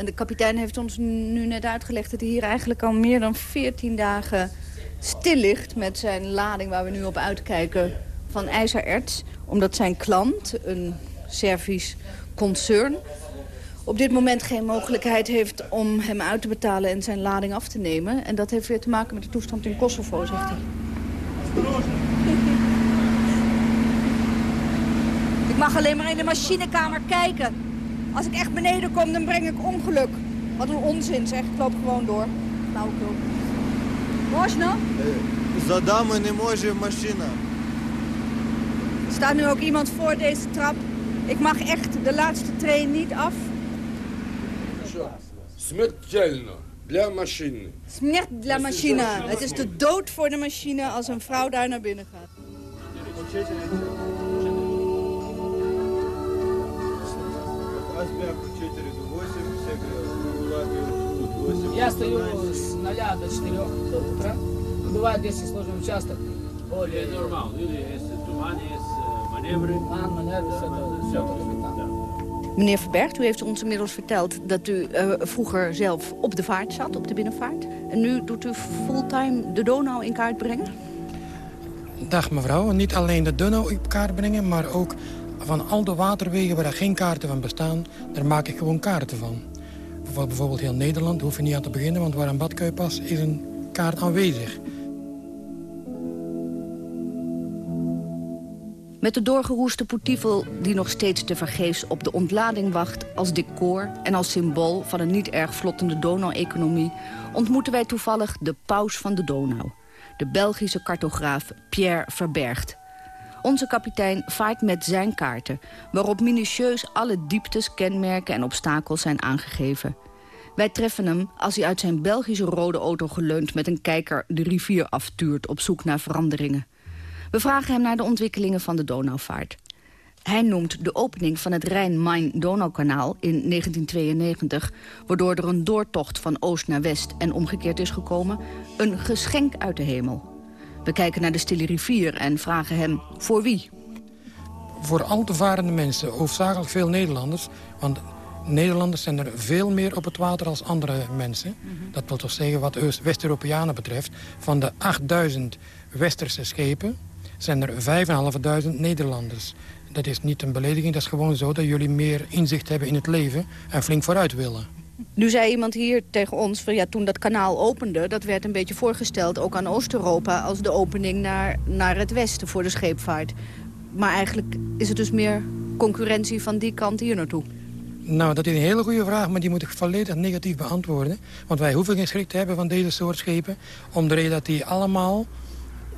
En de kapitein heeft ons nu net uitgelegd dat hij hier eigenlijk al meer dan 14 dagen stil ligt met zijn lading waar we nu op uitkijken van ijzererts. Omdat zijn klant, een Servisch concern, op dit moment geen mogelijkheid heeft om hem uit te betalen en zijn lading af te nemen. En dat heeft weer te maken met de toestand in Kosovo, zegt hij. Ik mag alleen maar in de machinekamer kijken. Als ik echt beneden kom, dan breng ik ongeluk. Wat een onzin zeg, ik loop gewoon door. Flauwekul. Можно? За дамы не може машина. Er staat nu ook iemand voor deze trap. Ik mag echt de laatste train niet af. Смертельно для машины. Смерть для машина. Het is de dood voor de machine als een vrouw daar naar binnen gaat. Я стою с 0 до 4 утра. Бывает, если сложный участок, более... Нормально, если туман, есть маневры. Maan, manevre, все это, все это капитан. Meneer Verbergt, u heeft ons inmiddels verteld dat u uh, vroeger zelf op de vaart zat, op de binnenvaart. En nu doet u fulltime de Donau in kaart brengen? Dag mevrouw, niet alleen de Donau in kaart brengen, maar ook van al de waterwegen waar er geen kaarten van bestaan, daar maak ik gewoon kaarten van. Voor bijvoorbeeld heel Nederland hoef je niet aan te beginnen... want waar een badkuip pas is een kaart aanwezig. Met de doorgeroeste poetievel die nog steeds te vergeefs op de ontlading wacht... als decor en als symbool van een niet erg vlottende Donau-economie... ontmoeten wij toevallig de paus van de Donau. De Belgische cartograaf Pierre Verbergt. Onze kapitein vaart met zijn kaarten... waarop minutieus alle dieptes, kenmerken en obstakels zijn aangegeven. Wij treffen hem als hij uit zijn Belgische rode auto geleund... met een kijker de rivier aftuurt op zoek naar veranderingen. We vragen hem naar de ontwikkelingen van de Donauvaart. Hij noemt de opening van het Rijn-Main-Donaukanaal in 1992... waardoor er een doortocht van oost naar west en omgekeerd is gekomen... een geschenk uit de hemel. We kijken naar de stille rivier en vragen hem voor wie. Voor al te varende mensen, hoofdzakelijk veel Nederlanders... want Nederlanders zijn er veel meer op het water als andere mensen. Dat wil toch zeggen wat West-Europeanen betreft... van de 8000 westerse schepen zijn er 5.500 Nederlanders. Dat is niet een belediging, dat is gewoon zo dat jullie meer inzicht hebben in het leven en flink vooruit willen. Nu zei iemand hier tegen ons, van, ja, toen dat kanaal opende... dat werd een beetje voorgesteld, ook aan Oost-Europa... als de opening naar, naar het westen voor de scheepvaart. Maar eigenlijk is het dus meer concurrentie van die kant hier naartoe. Nou, dat is een hele goede vraag, maar die moet ik volledig negatief beantwoorden. Want wij hoeven geen schrik te hebben van deze soort schepen... om de reden dat die allemaal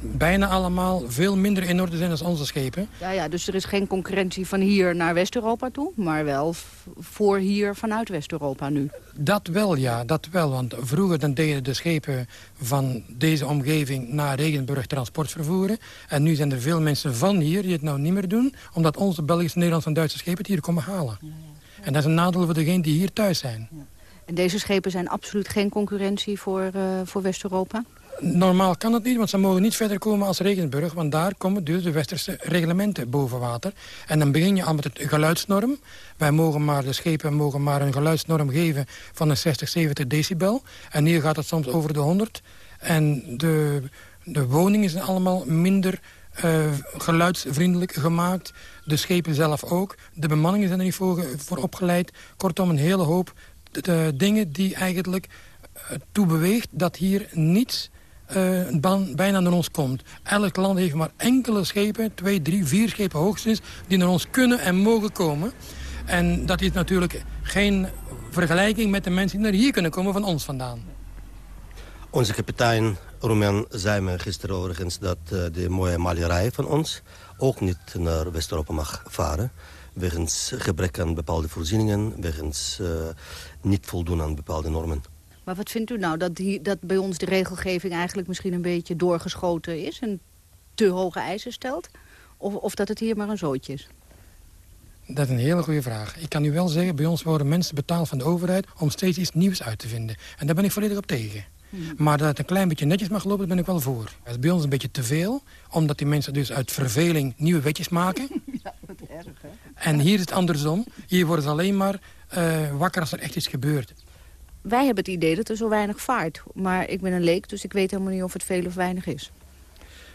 bijna allemaal veel minder in orde zijn dan onze schepen. Ja, ja, dus er is geen concurrentie van hier naar West-Europa toe... maar wel voor hier vanuit West-Europa nu. Dat wel, ja, dat wel. Want vroeger dan deden de schepen van deze omgeving naar Regenburg transport vervoeren. En nu zijn er veel mensen van hier die het nou niet meer doen... omdat onze Belgische, Nederlandse en Duitse schepen het hier komen halen. Ja, ja. En dat is een nadeel voor degenen die hier thuis zijn. Ja. En deze schepen zijn absoluut geen concurrentie voor, uh, voor West-Europa? Normaal kan het niet, want ze mogen niet verder komen als Regenburg. Want daar komen dus de westerse reglementen boven water. En dan begin je al met het geluidsnorm. Wij mogen maar, de schepen mogen maar een geluidsnorm geven van een 60, 70 decibel. En hier gaat het soms over de 100. En de, de woningen zijn allemaal minder uh, geluidsvriendelijk gemaakt. De schepen zelf ook. De bemanningen zijn er niet voor, voor opgeleid. Kortom, een hele hoop de, de dingen die eigenlijk uh, toe beweegt dat hier niets uh, bijna naar ons komt. Elk land heeft maar enkele schepen, twee, drie, vier schepen hoogstens... die naar ons kunnen en mogen komen. En dat is natuurlijk geen vergelijking met de mensen die naar hier kunnen komen van ons vandaan. Onze kapitein Roman zei me gisteren overigens dat uh, de mooie malerij van ons... ook niet naar West-Europa mag varen. Wegens gebrek aan bepaalde voorzieningen, wegens uh, niet voldoen aan bepaalde normen. Maar wat vindt u nou, dat, die, dat bij ons de regelgeving eigenlijk misschien een beetje doorgeschoten is... en te hoge eisen stelt? Of, of dat het hier maar een zootje is? Dat is een hele goede vraag. Ik kan u wel zeggen, bij ons worden mensen betaald van de overheid... om steeds iets nieuws uit te vinden. En daar ben ik volledig op tegen. Hmm. Maar dat het een klein beetje netjes mag lopen, daar ben ik wel voor. Het is bij ons een beetje te veel, omdat die mensen dus uit verveling nieuwe wetjes maken. Ja, wat erg, hè? En hier is het andersom. Hier worden ze alleen maar uh, wakker als er echt iets gebeurt wij hebben het idee dat er zo weinig vaart. Maar ik ben een leek, dus ik weet helemaal niet of het veel of weinig is.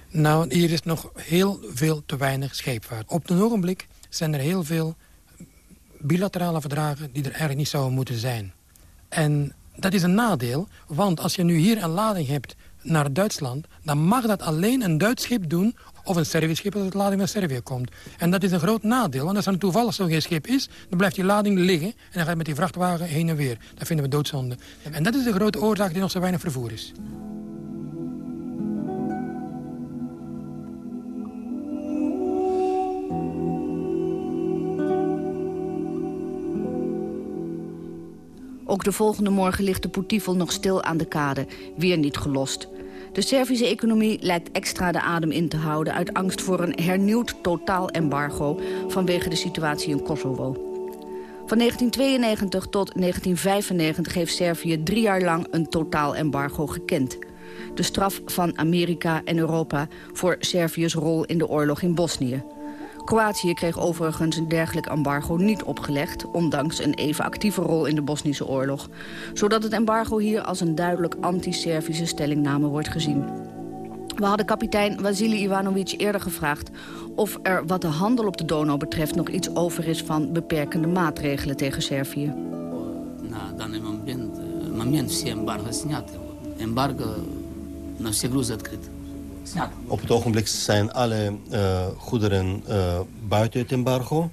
Nou, hier is nog heel veel te weinig scheepvaart. Op het ogenblik zijn er heel veel bilaterale verdragen... die er eigenlijk niet zouden moeten zijn. En dat is een nadeel, want als je nu hier een lading hebt naar Duitsland... dan mag dat alleen een Duits schip doen of een Servisch schip als de lading naar Servië komt. En dat is een groot nadeel, want als er toevallig zo'n geen schip is... dan blijft die lading liggen en dan gaat met die vrachtwagen heen en weer. Dat vinden we doodzonde. En dat is de grote oorzaak die nog zo weinig vervoer is. Ook de volgende morgen ligt de Poetivel nog stil aan de kade. Weer niet gelost. De Servische economie lijkt extra de adem in te houden... uit angst voor een hernieuwd totaal embargo... vanwege de situatie in Kosovo. Van 1992 tot 1995 heeft Servië drie jaar lang een totaal embargo gekend. De straf van Amerika en Europa voor Servië's rol in de oorlog in Bosnië. Kroatië kreeg overigens een dergelijk embargo niet opgelegd... ondanks een even actieve rol in de Bosnische oorlog. Zodat het embargo hier als een duidelijk anti-Servische stellingname wordt gezien. We hadden kapitein Vasily Ivanovic eerder gevraagd... of er wat de handel op de Donau betreft nog iets over is van beperkende maatregelen tegen Servië. на данный момент, э, момент все эмбарго сняты. Вот. Эмбарго на все грузы открыт. Op het ogenblik zijn alle eh, goederen eh, buiten het embargo.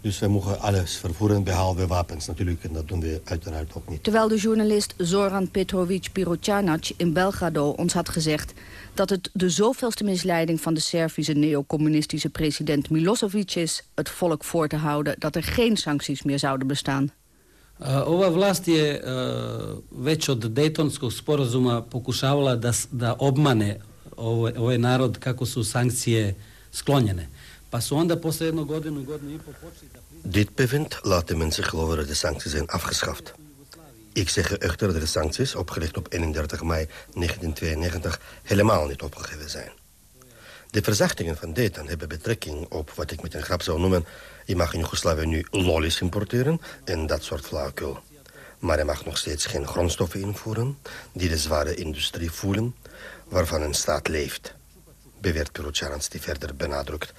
Dus we mogen alles vervoeren, behalve wapens natuurlijk. En dat doen we uiteraard ook niet. Terwijl de journalist Zoran Petrovic Pirocanac in Belgrado ons had gezegd... dat het de zoveelste misleiding van de Servische neocommunistische president Milosevic is... het volk voor te houden dat er geen sancties meer zouden bestaan. Eh, ova vlast je uh, već od Daytonskog sporazuma pokušavala da, da obmane ovaj, ovaj narod kako su sankcije sklonjene. Pa onda posle godinu i počeli da... Dit bevind laat de mensen geloven dat de sancties zijn afgeschaft. Ik zeg echter dat de sancties, opgelegd op 31 mei 1992, helemaal niet opgegeven zijn. De verzachtingen van Dayton hebben betrekking op wat ik met een grap zou noemen... je mag in Joegoslavië nu lollies importeren en dat soort flauwekul. Maar je mag nog steeds geen grondstoffen invoeren... die de zware industrie voelen, waarvan een staat leeft. Beweert Pirocharans die verder benadrukt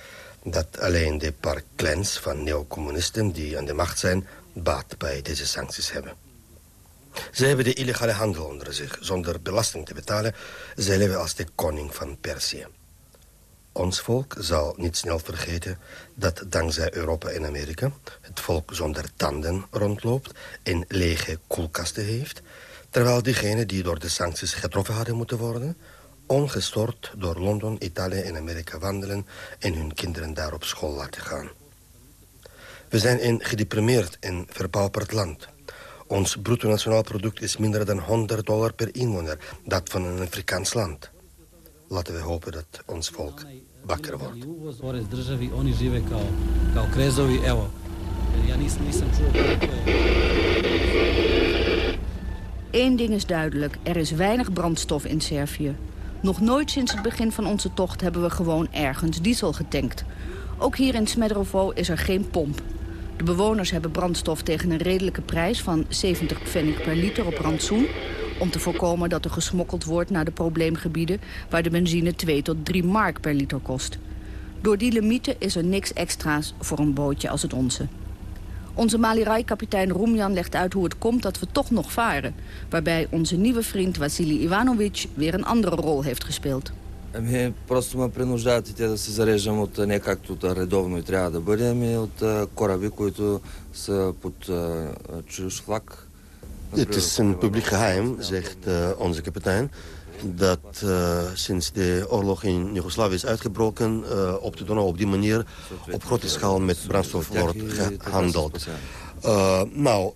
dat alleen de paar clans van neocommunisten die aan de macht zijn... baat bij deze sancties hebben. Ze hebben de illegale handel onder zich, zonder belasting te betalen. Ze leven als de koning van Perzië. Ons volk zal niet snel vergeten dat dankzij Europa en Amerika... het volk zonder tanden rondloopt en lege koelkasten heeft... terwijl diegenen die door de sancties getroffen hadden moeten worden ongestoord door Londen, Italië en Amerika wandelen... en hun kinderen daar op school laten gaan. We zijn een gedeprimeerd en verpauperd land. Ons bruto nationaal product is minder dan 100 dollar per inwoner. Dat van een Afrikaans land. Laten we hopen dat ons volk wakker wordt. Eén ding is duidelijk, er is weinig brandstof in Servië. Nog nooit sinds het begin van onze tocht hebben we gewoon ergens diesel getankt. Ook hier in Smederovo is er geen pomp. De bewoners hebben brandstof tegen een redelijke prijs van 70 pfennig per liter op rantsoen... om te voorkomen dat er gesmokkeld wordt naar de probleemgebieden... waar de benzine 2 tot 3 mark per liter kost. Door die limieten is er niks extra's voor een bootje als het onze. Onze Malirai-kapitein Roemjan legt uit hoe het komt dat we toch nog varen. Waarbij onze nieuwe vriend Vasili Ivanovic weer een andere rol heeft gespeeld. Ами, просто ме принуждават и те да се зареждам от не както редовно и трябва да бъде, ами от кораби, които са под чужд флаг. Het is een publiek geheim, zegt uh, onze kapitein dat uh, sinds de oorlog in Joegoslavië is uitgebroken... Uh, op de Donau op die manier op grote schaal met brandstof wordt gehandeld. Uh, nou,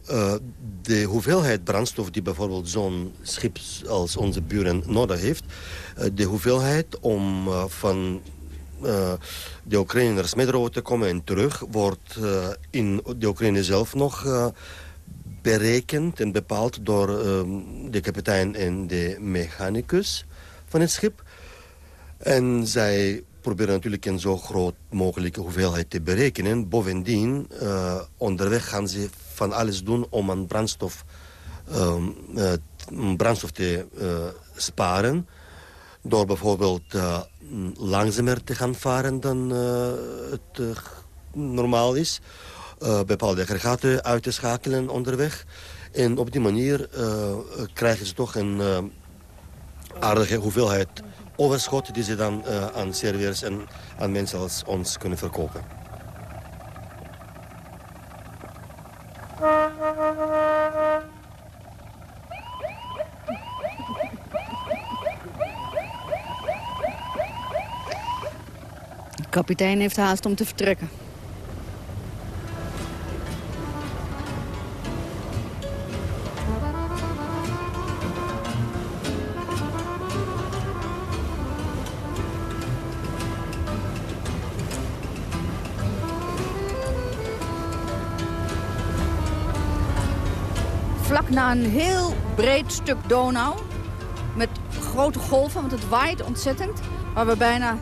de hoeveelheid brandstof die bijvoorbeeld zo'n schip als onze buren nodig heeft... de hoeveelheid om van de Oekraïne naar Smedrovo te komen en terug... wordt in de Oekraïne zelf nog berekend en bepaald door um, de kapitein en de mechanicus van het schip. En zij proberen natuurlijk een zo groot mogelijke hoeveelheid te berekenen. Bovendien, uh, onderweg gaan ze van alles doen om aan brandstof, um, uh, brandstof te uh, sparen. Door bijvoorbeeld langzamer te gaan varen dan het normaal is uh, bepaalde aggregaten uit te schakelen onderweg. En op die manier uh, krijgen ze toch een uh, aardige hoeveelheid overschot... die ze dan aan servers en aan mensen als ons kunnen verkopen. De kapitein heeft haast om te vertrekken. Na een heel breed stuk Donau. Met grote golven, want het waait ontzettend. Waar we bijna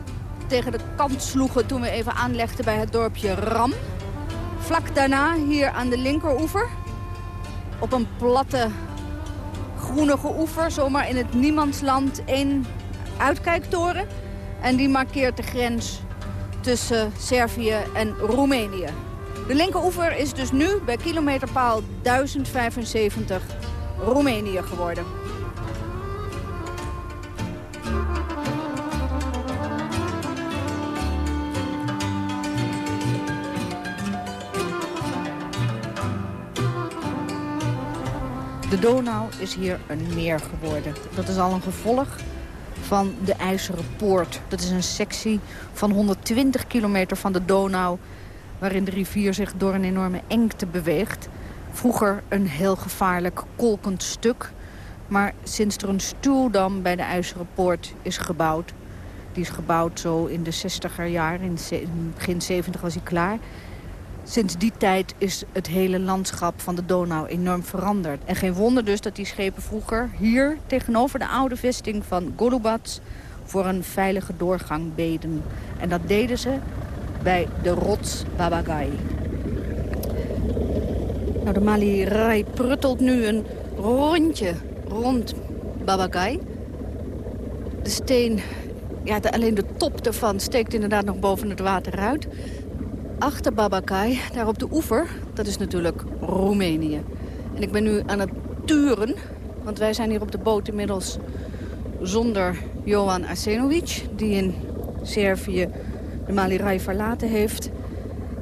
tegen de kant sloegen toen we even aanlegden bij het dorpje Ram. Vlak daarna, hier aan de linkeroever, op een platte groenige oever, zomaar in het niemandsland, één uitkijktoren. En die markeert de grens tussen Servië en Roemenië. De linkeroever is dus nu bij kilometerpaal 1075 Roemenië geworden. De Donau is hier een meer geworden. Dat is al een gevolg van de IJzeren Poort. Dat is een sectie van 120 kilometer van de Donau... waarin de rivier zich door een enorme engte beweegt. Vroeger een heel gevaarlijk kolkend stuk. Maar sinds er een stuwdam bij de IJzeren Poort is gebouwd... die is gebouwd zo in de 60er jaren, in begin 70 was hij klaar... Sinds die tijd is het hele landschap van de Donau enorm veranderd. En geen wonder dus dat die schepen vroeger hier tegenover de oude vesting van Golubac voor een veilige doorgang beden. En dat deden ze bij de rots Babagai. Nou, de Malirai pruttelt nu een rondje rond Babagai. De steen, ja, alleen de top ervan steekt inderdaad nog boven het water uit achter Babakai, daar op de oever, dat is natuurlijk Roemenië. En ik ben nu aan het turen, want wij zijn hier op de boot inmiddels zonder Johan Arsenovic... die in Servië de Malirai verlaten heeft.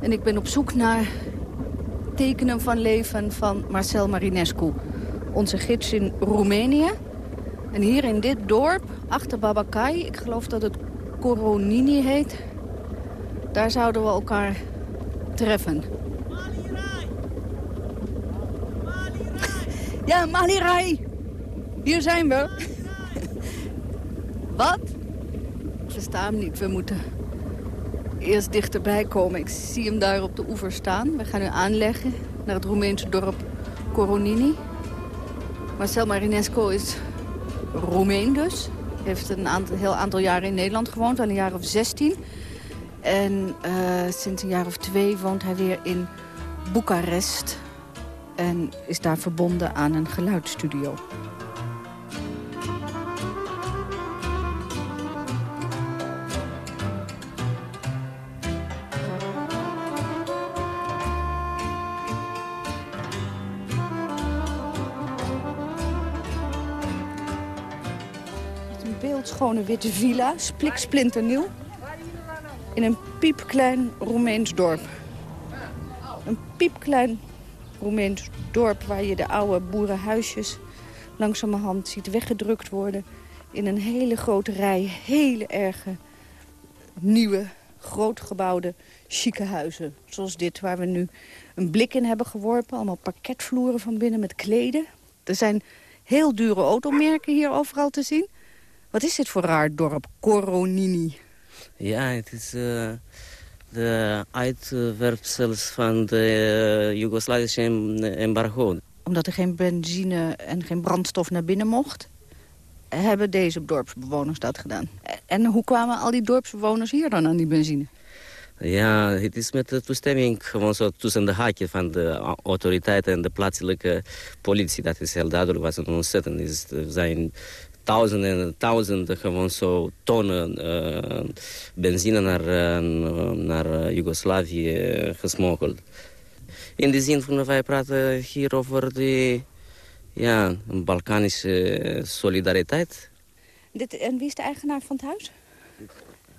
En ik ben op zoek naar tekenen van leven van Marcel Marinescu. Onze gids in Roemenië. En hier in dit dorp, achter Babakai, ik geloof dat het Coronini heet... Daar zouden we elkaar treffen. Ja, Malirai. Hier zijn we. Wat? We staan niet. We moeten eerst dichterbij komen. Ik zie hem daar op de oever staan. We gaan nu aanleggen naar het Roemeense dorp Coronini. Marcel Marinesco is Roemeen dus. Heeft een aantal, heel aantal jaren in Nederland gewoond, al een jaar of 16. En uh, sinds een jaar of twee woont hij weer in Boekarest. En is daar verbonden aan een geluidsstudio. Beeldschone witte villa, spliksplinternieuw in een piepklein Roemeens dorp. Een piepklein Roemeens dorp waar je de oude boerenhuisjes langzamerhand ziet weggedrukt worden... in een hele grote rij hele erge nieuwe, grootgebouwde, chique huizen. Zoals dit, waar we nu een blik in hebben geworpen. Allemaal parketvloeren van binnen met kleden. Er zijn heel dure automerken hier overal te zien. Wat is dit voor raar dorp, Coronini? Ja, het is uh, de uitwerpsels van de uh, Joegoslavische embargo. Omdat er geen benzine en geen brandstof naar binnen mocht... hebben deze dorpsbewoners dat gedaan. En hoe kwamen al die dorpsbewoners hier dan aan die benzine? Ja, het is met de toestemming gewoon zo tussen de haakjes van de autoriteiten en de plaatselijke politie. Dat is heel duidelijk, was een ontzettend. Er zijn duizenden en duizenden gewoon zo tonnen uh, benzine naar, uh, naar uh, Joegoslavië gesmokkeld. In de zin van wij praten hier over de ja, Balkanische solidariteit. Dit, en wie is de eigenaar van het huis?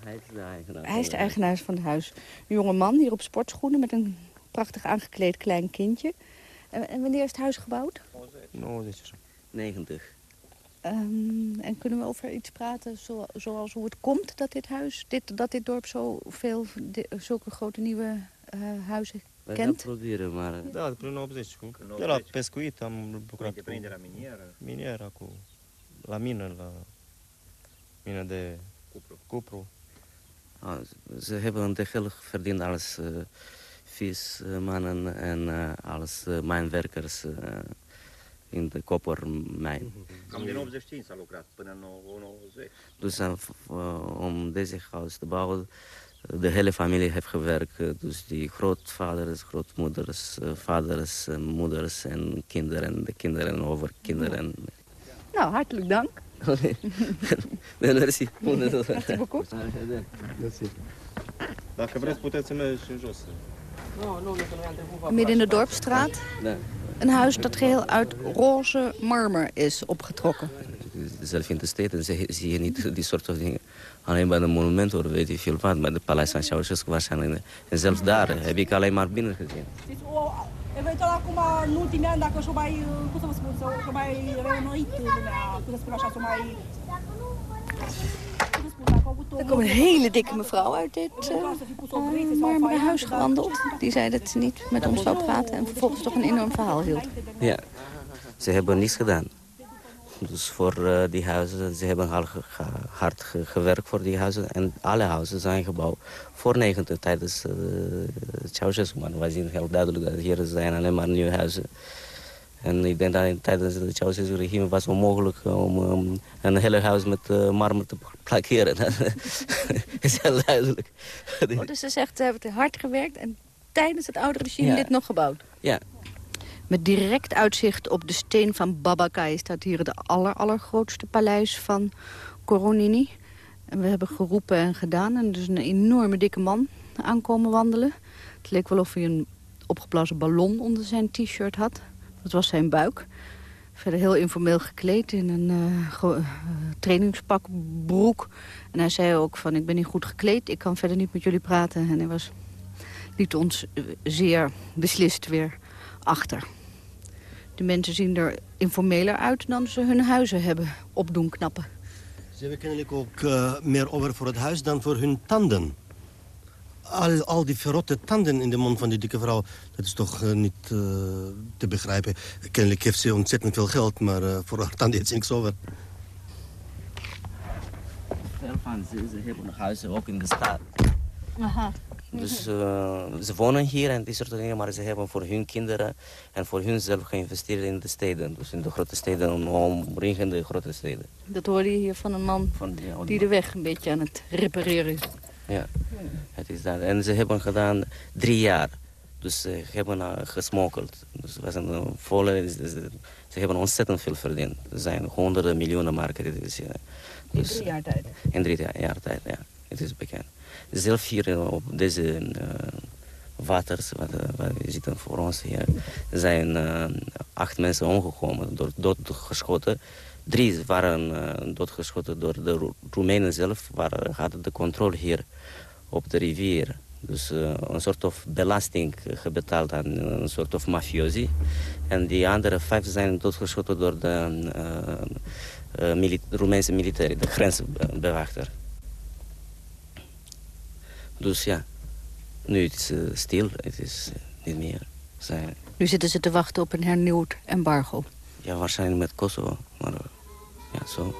Hij is de eigenaar. Hij is de eigenaar van het huis. Een jonge man hier op sportschoenen met een prachtig aangekleed klein kindje. En, en wanneer is het huis gebouwd? 90. Um, en kunnen we over iets praten zo, zoals hoe het komt dat dit huis, dit, dat dit dorp zoveel, zulke grote nieuwe uh, huizen kent? gaan proberen, maar... Da, prin 80 cu. De la pescuit am lucrat cu... minieră. Miniera cu... La mină, la mină de cupru. cupru. Ah, ze hebben de helft verdiend als uh, vismannen en uh, als uh, mijnwerkers uh, in de kopermijn. Cam din 85 s-a lucrat până în 90. Dus uh, om deze huis te bouwen, de hele familie heeft gewerkt. Dus die grootvaders, grootmoeders, vaders, moeders en kinderen. De kinderen over kinderen. Nou, hartelijk dank. Merci. Merci beaucoup. Dacă vreți, puteți să mergeți în jos. Midden in de dorpstraat. Een huis dat geheel uit roze marmer is opgetrokken. Zelf in de steden zie je niet die soort van dingen. Alleen bij de monumenten hoor weet je veel wat. Bij de Paleis van Ceausescu waarschijnlijk. En zelfs daar heb ik alleen maar binnen gezien. Eventual acum, ultimii ani, dacă și-o mai, cum să vă spun, și-o mai reînnoit lumea, cum să spun așa, și-o mai... Er komt een hele dikke mevrouw uit dit uh, marmeren huis gewandeld. Die zei dat ze niet met ons zou praten en vervolgens toch een enorm verhaal hield. Ja, ze hebben niets gedaan. Dus voor uh, die huizen, ze hebben al hard ge gewerkt voor die huizen. En alle huizen zijn gebouwd voor 90 tijdens uh, Ceausescu. Maar wij zien heel duidelijk dat hier zijn alleen maar nieuwe huizen. En ik denk dat tijdens het Ceausescu-regime was onmogelijk om um, een hele huis met uh, marmer te plakeren. dat is heel duidelijk. Oh, dus ze zegt, ze hebben hard gewerkt en tijdens het oude regime Ja. dit nog gebouwd? Ja, Met direct uitzicht op de steen van Babakai staat hier het aller, allergrootste paleis van Coronini. En we hebben geroepen en gedaan. En er is een enorme dikke man aankomen wandelen. Het leek wel of hij een opgeblazen ballon onder zijn t-shirt had. Dat was zijn buik. Verder heel informeel gekleed in een eh, eh, trainingspak, broek. En hij zei ook van, ik ben niet goed gekleed. Ik kan verder niet met jullie praten. En hij was, liet ons eh, zeer beslist weer achter. De mensen zien er informeler uit dan ze hun huizen hebben opdoen knappen. Ze hebben kennelijk ook meer over voor het huis dan voor hun tanden. Al, al die verrotte tanden in de mond van die dikke vrouw, dat is toch eh, niet eh, te begrijpen. Kennelijk heeft ze ontzettend veel geld, maar eh, voor haar tanden heeft ze niks over. veel van ze, ze hebben huizen ook in de stad. Aha. Dus uh, ze wonen hier en die soort dingen, maar ze hebben voor hun kinderen en voor hunzelf geïnvesteerd in de steden. Dus in de grote steden, omringende grote steden. Dat hoorde je hier van een man die de weg een beetje aan het repareren is. Ja, het is dat. En ze hebben gedaan drie jaar. Dus ze hebben uh, gesmokkeld. Dus was een volle, ze, hebben ontzettend veel verdiend. Er zijn honderden miljoenen marken. Dus, uh, in drie jaar tijd? In drie jaar, tijd, ja. Het is bekend. Zelf hier op deze waters, wat, we zitten voor ons hier, zijn uh, acht mensen omgekomen, door, doodgeschoten. Drie waren uh, doodgeschoten door de Roemenen zelf, waar hadden de controle hier op de rivier. Dus uh, een soort of belasting gebetaald aan een soort of mafiosi. En die andere vijf zijn doodgeschoten door de mili Roemeense militairen, de grensbewachter. Dus ja, nu het is het stil, het is niet meer. Zij... Nu zitten ze te wachten op een hernieuwd embargo. Ja, waarschijnlijk met Kosovo, maar ja, zo.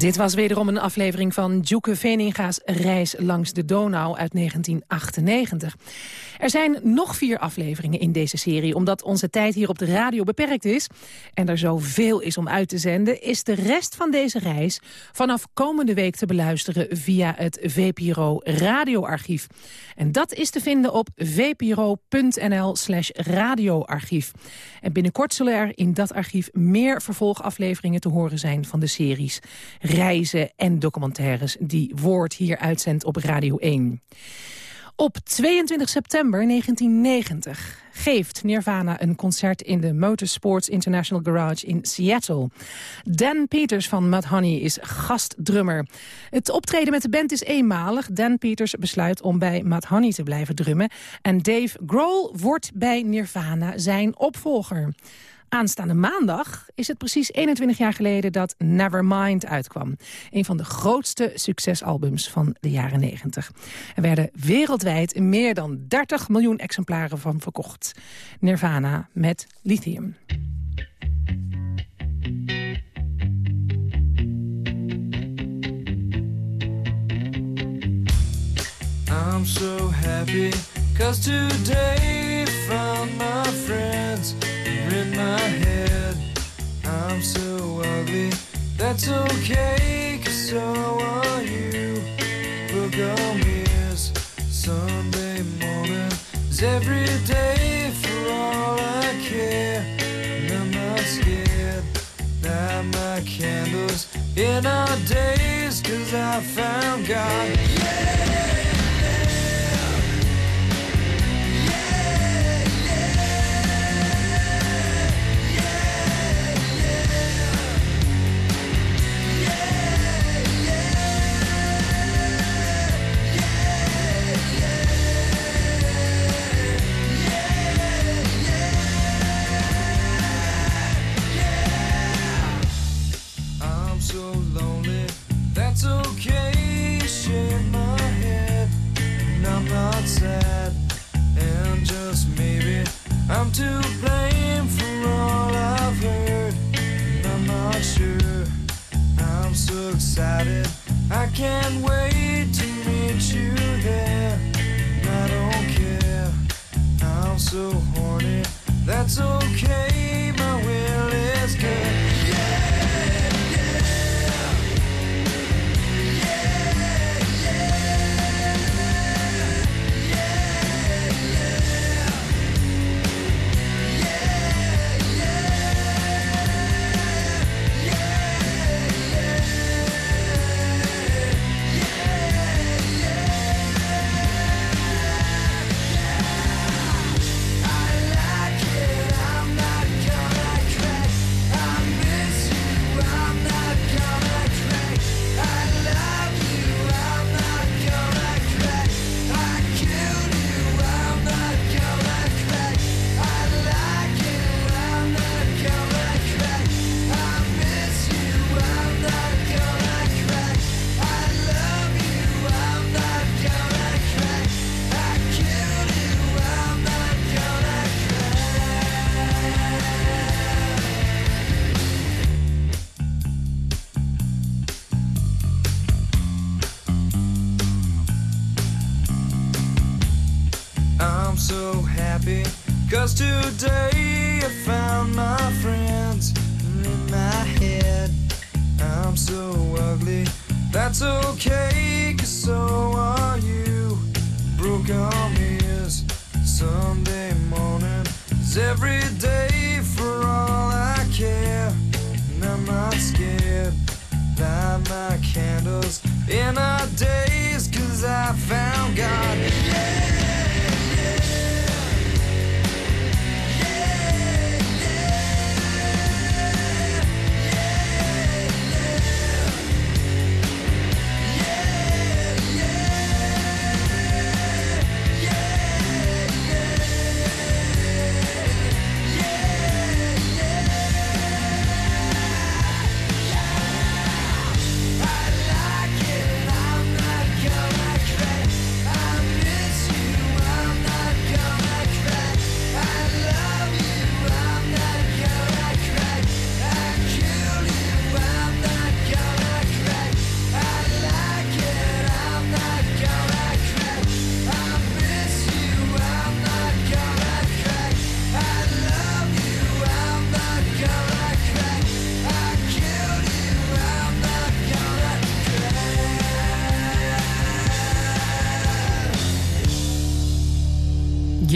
Dit was wederom een aflevering van Djoeke Veninga's Reis langs de Donau uit 1998. Er zijn nog vier afleveringen in deze serie. Omdat onze tijd hier op de radio beperkt is en er zoveel is om uit te zenden... is de rest van deze reis vanaf komende week te beluisteren via het VPRO radioarchief. En dat is te vinden op vpro.nl slash radioarchief. En binnenkort zullen er in dat archief meer vervolgafleveringen te horen zijn van de series reizen en documentaires die Woord hier uitzendt op Radio 1. Op 22 september 1990 geeft Nirvana een concert in de Motorsports International Garage in Seattle. Dan Peters van Mudhoney is gastdrummer. Het optreden met de band is eenmalig. Dan Peters besluit om bij Mudhoney te blijven drummen. En Dave Grohl wordt bij Nirvana zijn opvolger. Aanstaande maandag is het precies 21 jaar geleden dat Nevermind uitkwam. Een van de grootste succesalbums van de jaren 90. Er werden wereldwijd meer dan 30 miljoen exemplaren van verkocht. Nirvana met Lithium. I'm so happy cause today found my friends in my head. I'm so ugly, that's okay, cause so are you. Look, I'm here, Sunday morning is every day for all I care. And I'm not scared, light my candles in our days, cause I found God. Yeah! That's okay,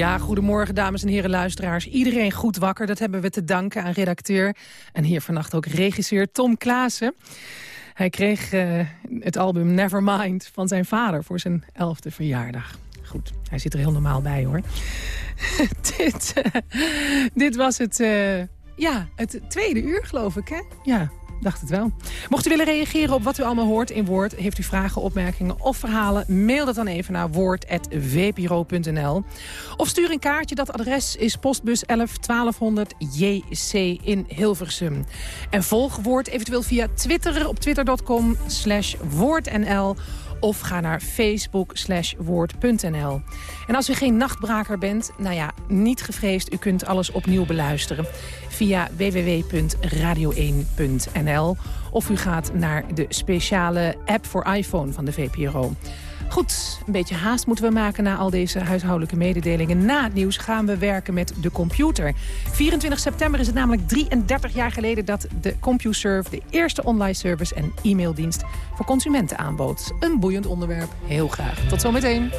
Ja, goedemorgen dames en heren luisteraars. Iedereen goed wakker, dat hebben we te danken aan redacteur... en hier vannacht ook regisseur Tom Klaassen. Hij kreeg uh, het album Nevermind van zijn vader voor zijn elfde verjaardag. Goed, hij zit er heel normaal bij hoor. dit, uh, dit was het, uh, ja, het tweede uur geloof ik hè? Ja, dacht het wel. Mocht u willen reageren op wat u allemaal hoort in Woord... heeft u vragen, opmerkingen of verhalen... mail dat dan even naar woord.vpro.nl. Of stuur een kaartje. Dat adres is postbus 11 1200 JC in Hilversum. En volg Woord eventueel via Twitter op twitter.com slash woordnl of ga naar facebook slash woord.nl. En als u geen nachtbraker bent, nou ja, niet gevreesd. U kunt alles opnieuw beluisteren via www.radio1.nl. Of u gaat naar de speciale app voor iPhone van de VPRO. Goed, een beetje haast moeten we maken na al deze huishoudelijke mededelingen. Na het nieuws gaan we werken met de computer. 24 september is het namelijk 33 jaar geleden dat de CompuServe... de eerste online service en e-maildienst voor consumenten aanbood. Een boeiend onderwerp. Heel graag. Tot zometeen.